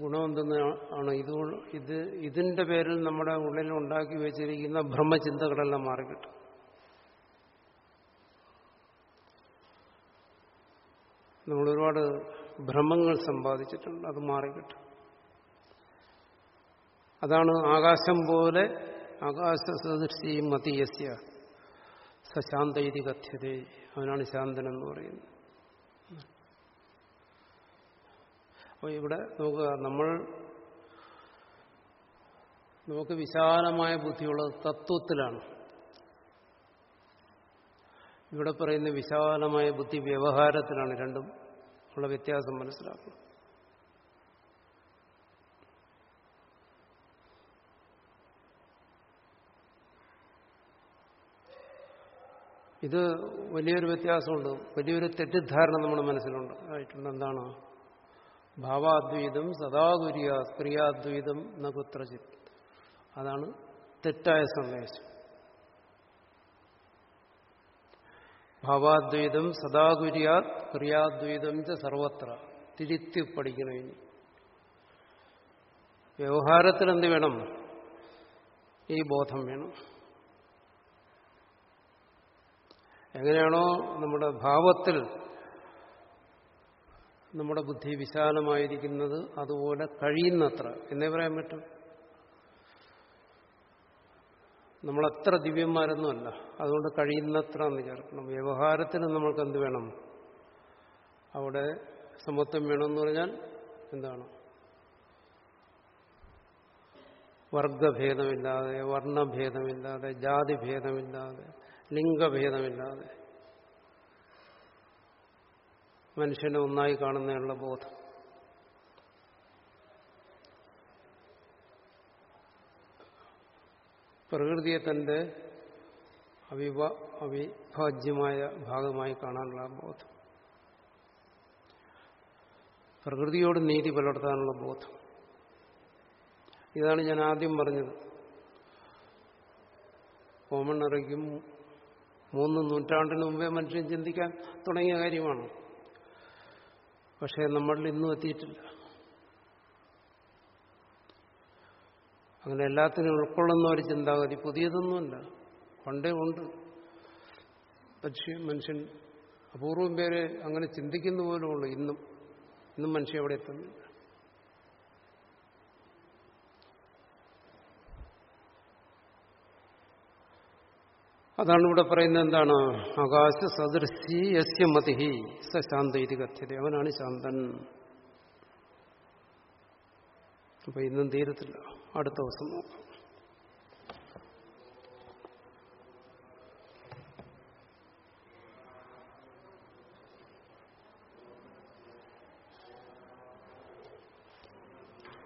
ഗുണമെന്തെന്നാണ് ഇത് ഇത് ഇതിന്റെ പേരിൽ നമ്മുടെ ഉള്ളിൽ ഉണ്ടാക്കി വെച്ചിരിക്കുന്ന ഭ്രമചിന്തകളെല്ലാം മാറിക്കിട്ടും. നമ്മൾ ഒരുപാട് ഭ്രമങ്ങൾ സമ്പാദിച്ചിട്ടുണ്ട്. അത് മാറിക്കിട്ടും. അതാണ് ആകാശം പോലെ ആകാശ സദൃശി മതീയസ്യ സശാന്തൈതി കഥ്യത. അവനാണ് ശാന്തൻ എന്ന് പറയുന്നത്. അപ്പോൾ ഇവിടെ നോക്കുക നമ്മൾ നമുക്ക് വിശാലമായ ബുദ്ധിയുള്ളത് തത്വത്തിലാണ്. ഇവിടെ പറയുന്ന വിശാലമായ ബുദ്ധി വ്യവഹാരത്തിലാണ് രണ്ടും ഉള്ള വ്യത്യാസം മനസ്സിലാക്കുന്നത് ഇത് വലിയൊരു വ്യത്യാസമുണ്ട്. വലിയൊരു തെറ്റിദ്ധാരണ നമ്മുടെ മനസ്സിലുണ്ട്. ആയിട്ടുണ്ട്. എന്താണ്? ഭാവാദ്വൈതം സദാകുര്യ ക്രിയാദ്വൈതം നകുത്രചിത് അതാണ് തെറ്റായ സന്ദേശം. ഭാവാദ്വൈതം സദാകുര്യാത് ക്രിയാദ്വൈതം ച സർവത്ര. തിരുത്തി പഠിക്കണം ഇനി. വ്യവഹാരത്തിൽ എന്ത് വേണം? ഈ ബോധം വേണം. എങ്ങനെയാണോ നമ്മുടെ ഭാവത്തിൽ നമ്മുടെ ബുദ്ധി വിശാലമായിരിക്കുന്നത് അതുപോലെ കഴിയുന്നത്ര. എന്നേ പറയാൻ പറ്റും? നമ്മളത്ര ദിവ്യന്മാരൊന്നുമല്ല. അതുകൊണ്ട് കഴിയുന്നത്ര എന്ന് ചേർക്കണം വ്യവഹാരത്തിന് നമ്മൾക്ക് എന്ത് വേണം? അവിടെ സമത്വം വേണമെന്ന് പറഞ്ഞാൽ എന്താണ്? വർഗഭേദമില്ലാതെ വർണഭേദമില്ലാതെ ജാതിഭേദമില്ലാതെ ലിംഗഭേദമില്ലാതെ മനുഷ്യനെ ഒന്നായി കാണുന്നതിനുള്ള ബോധം. പ്രകൃതിയെ തന്റെ അവിഭ അവിഭാജ്യമായ ഭാഗമായി കാണാനുള്ള ബോധം. പ്രകൃതിയോട് നീതി പുലർത്താനുള്ള ബോധം. ഇതാണ് ഞാൻ ആദ്യം പറഞ്ഞത്. കോമണ്ണറയ്ക്കും മൂന്ന് നൂറ്റാണ്ടിന് മുമ്പേ മനുഷ്യൻ ചിന്തിക്കാൻ തുടങ്ങിയ കാര്യമാണ്. പക്ഷേ നമ്മളിൽ ഇന്നും എത്തിയിട്ടില്ല. അങ്ങനെ എല്ലാത്തിനും ഉൾക്കൊള്ളുന്ന ഒരു ചിന്താഗതി പുതിയതൊന്നുമല്ല. പണ്ടേ ഉണ്ട്. പക്ഷേ മനുഷ്യൻ അപൂർവം പേര് അങ്ങനെ ചിന്തിക്കുന്ന പോലും ഉള്ളൂ ഇന്നും ഇന്നും മനുഷ്യൻ എവിടെ എത്തുന്നില്ല. അതാണ് ഇവിടെ പറയുന്നത് എന്താണ്? ആകാശ സദൃശി യസ്യ മതിഹി. സ ശാന്ത ഇത് കഥ്യത. അവനാണ് ശാന്തൻ. അപ്പൊ ഇന്നും തീരത്തില്ല. അടുത്ത ദിവസം നോക്കാം.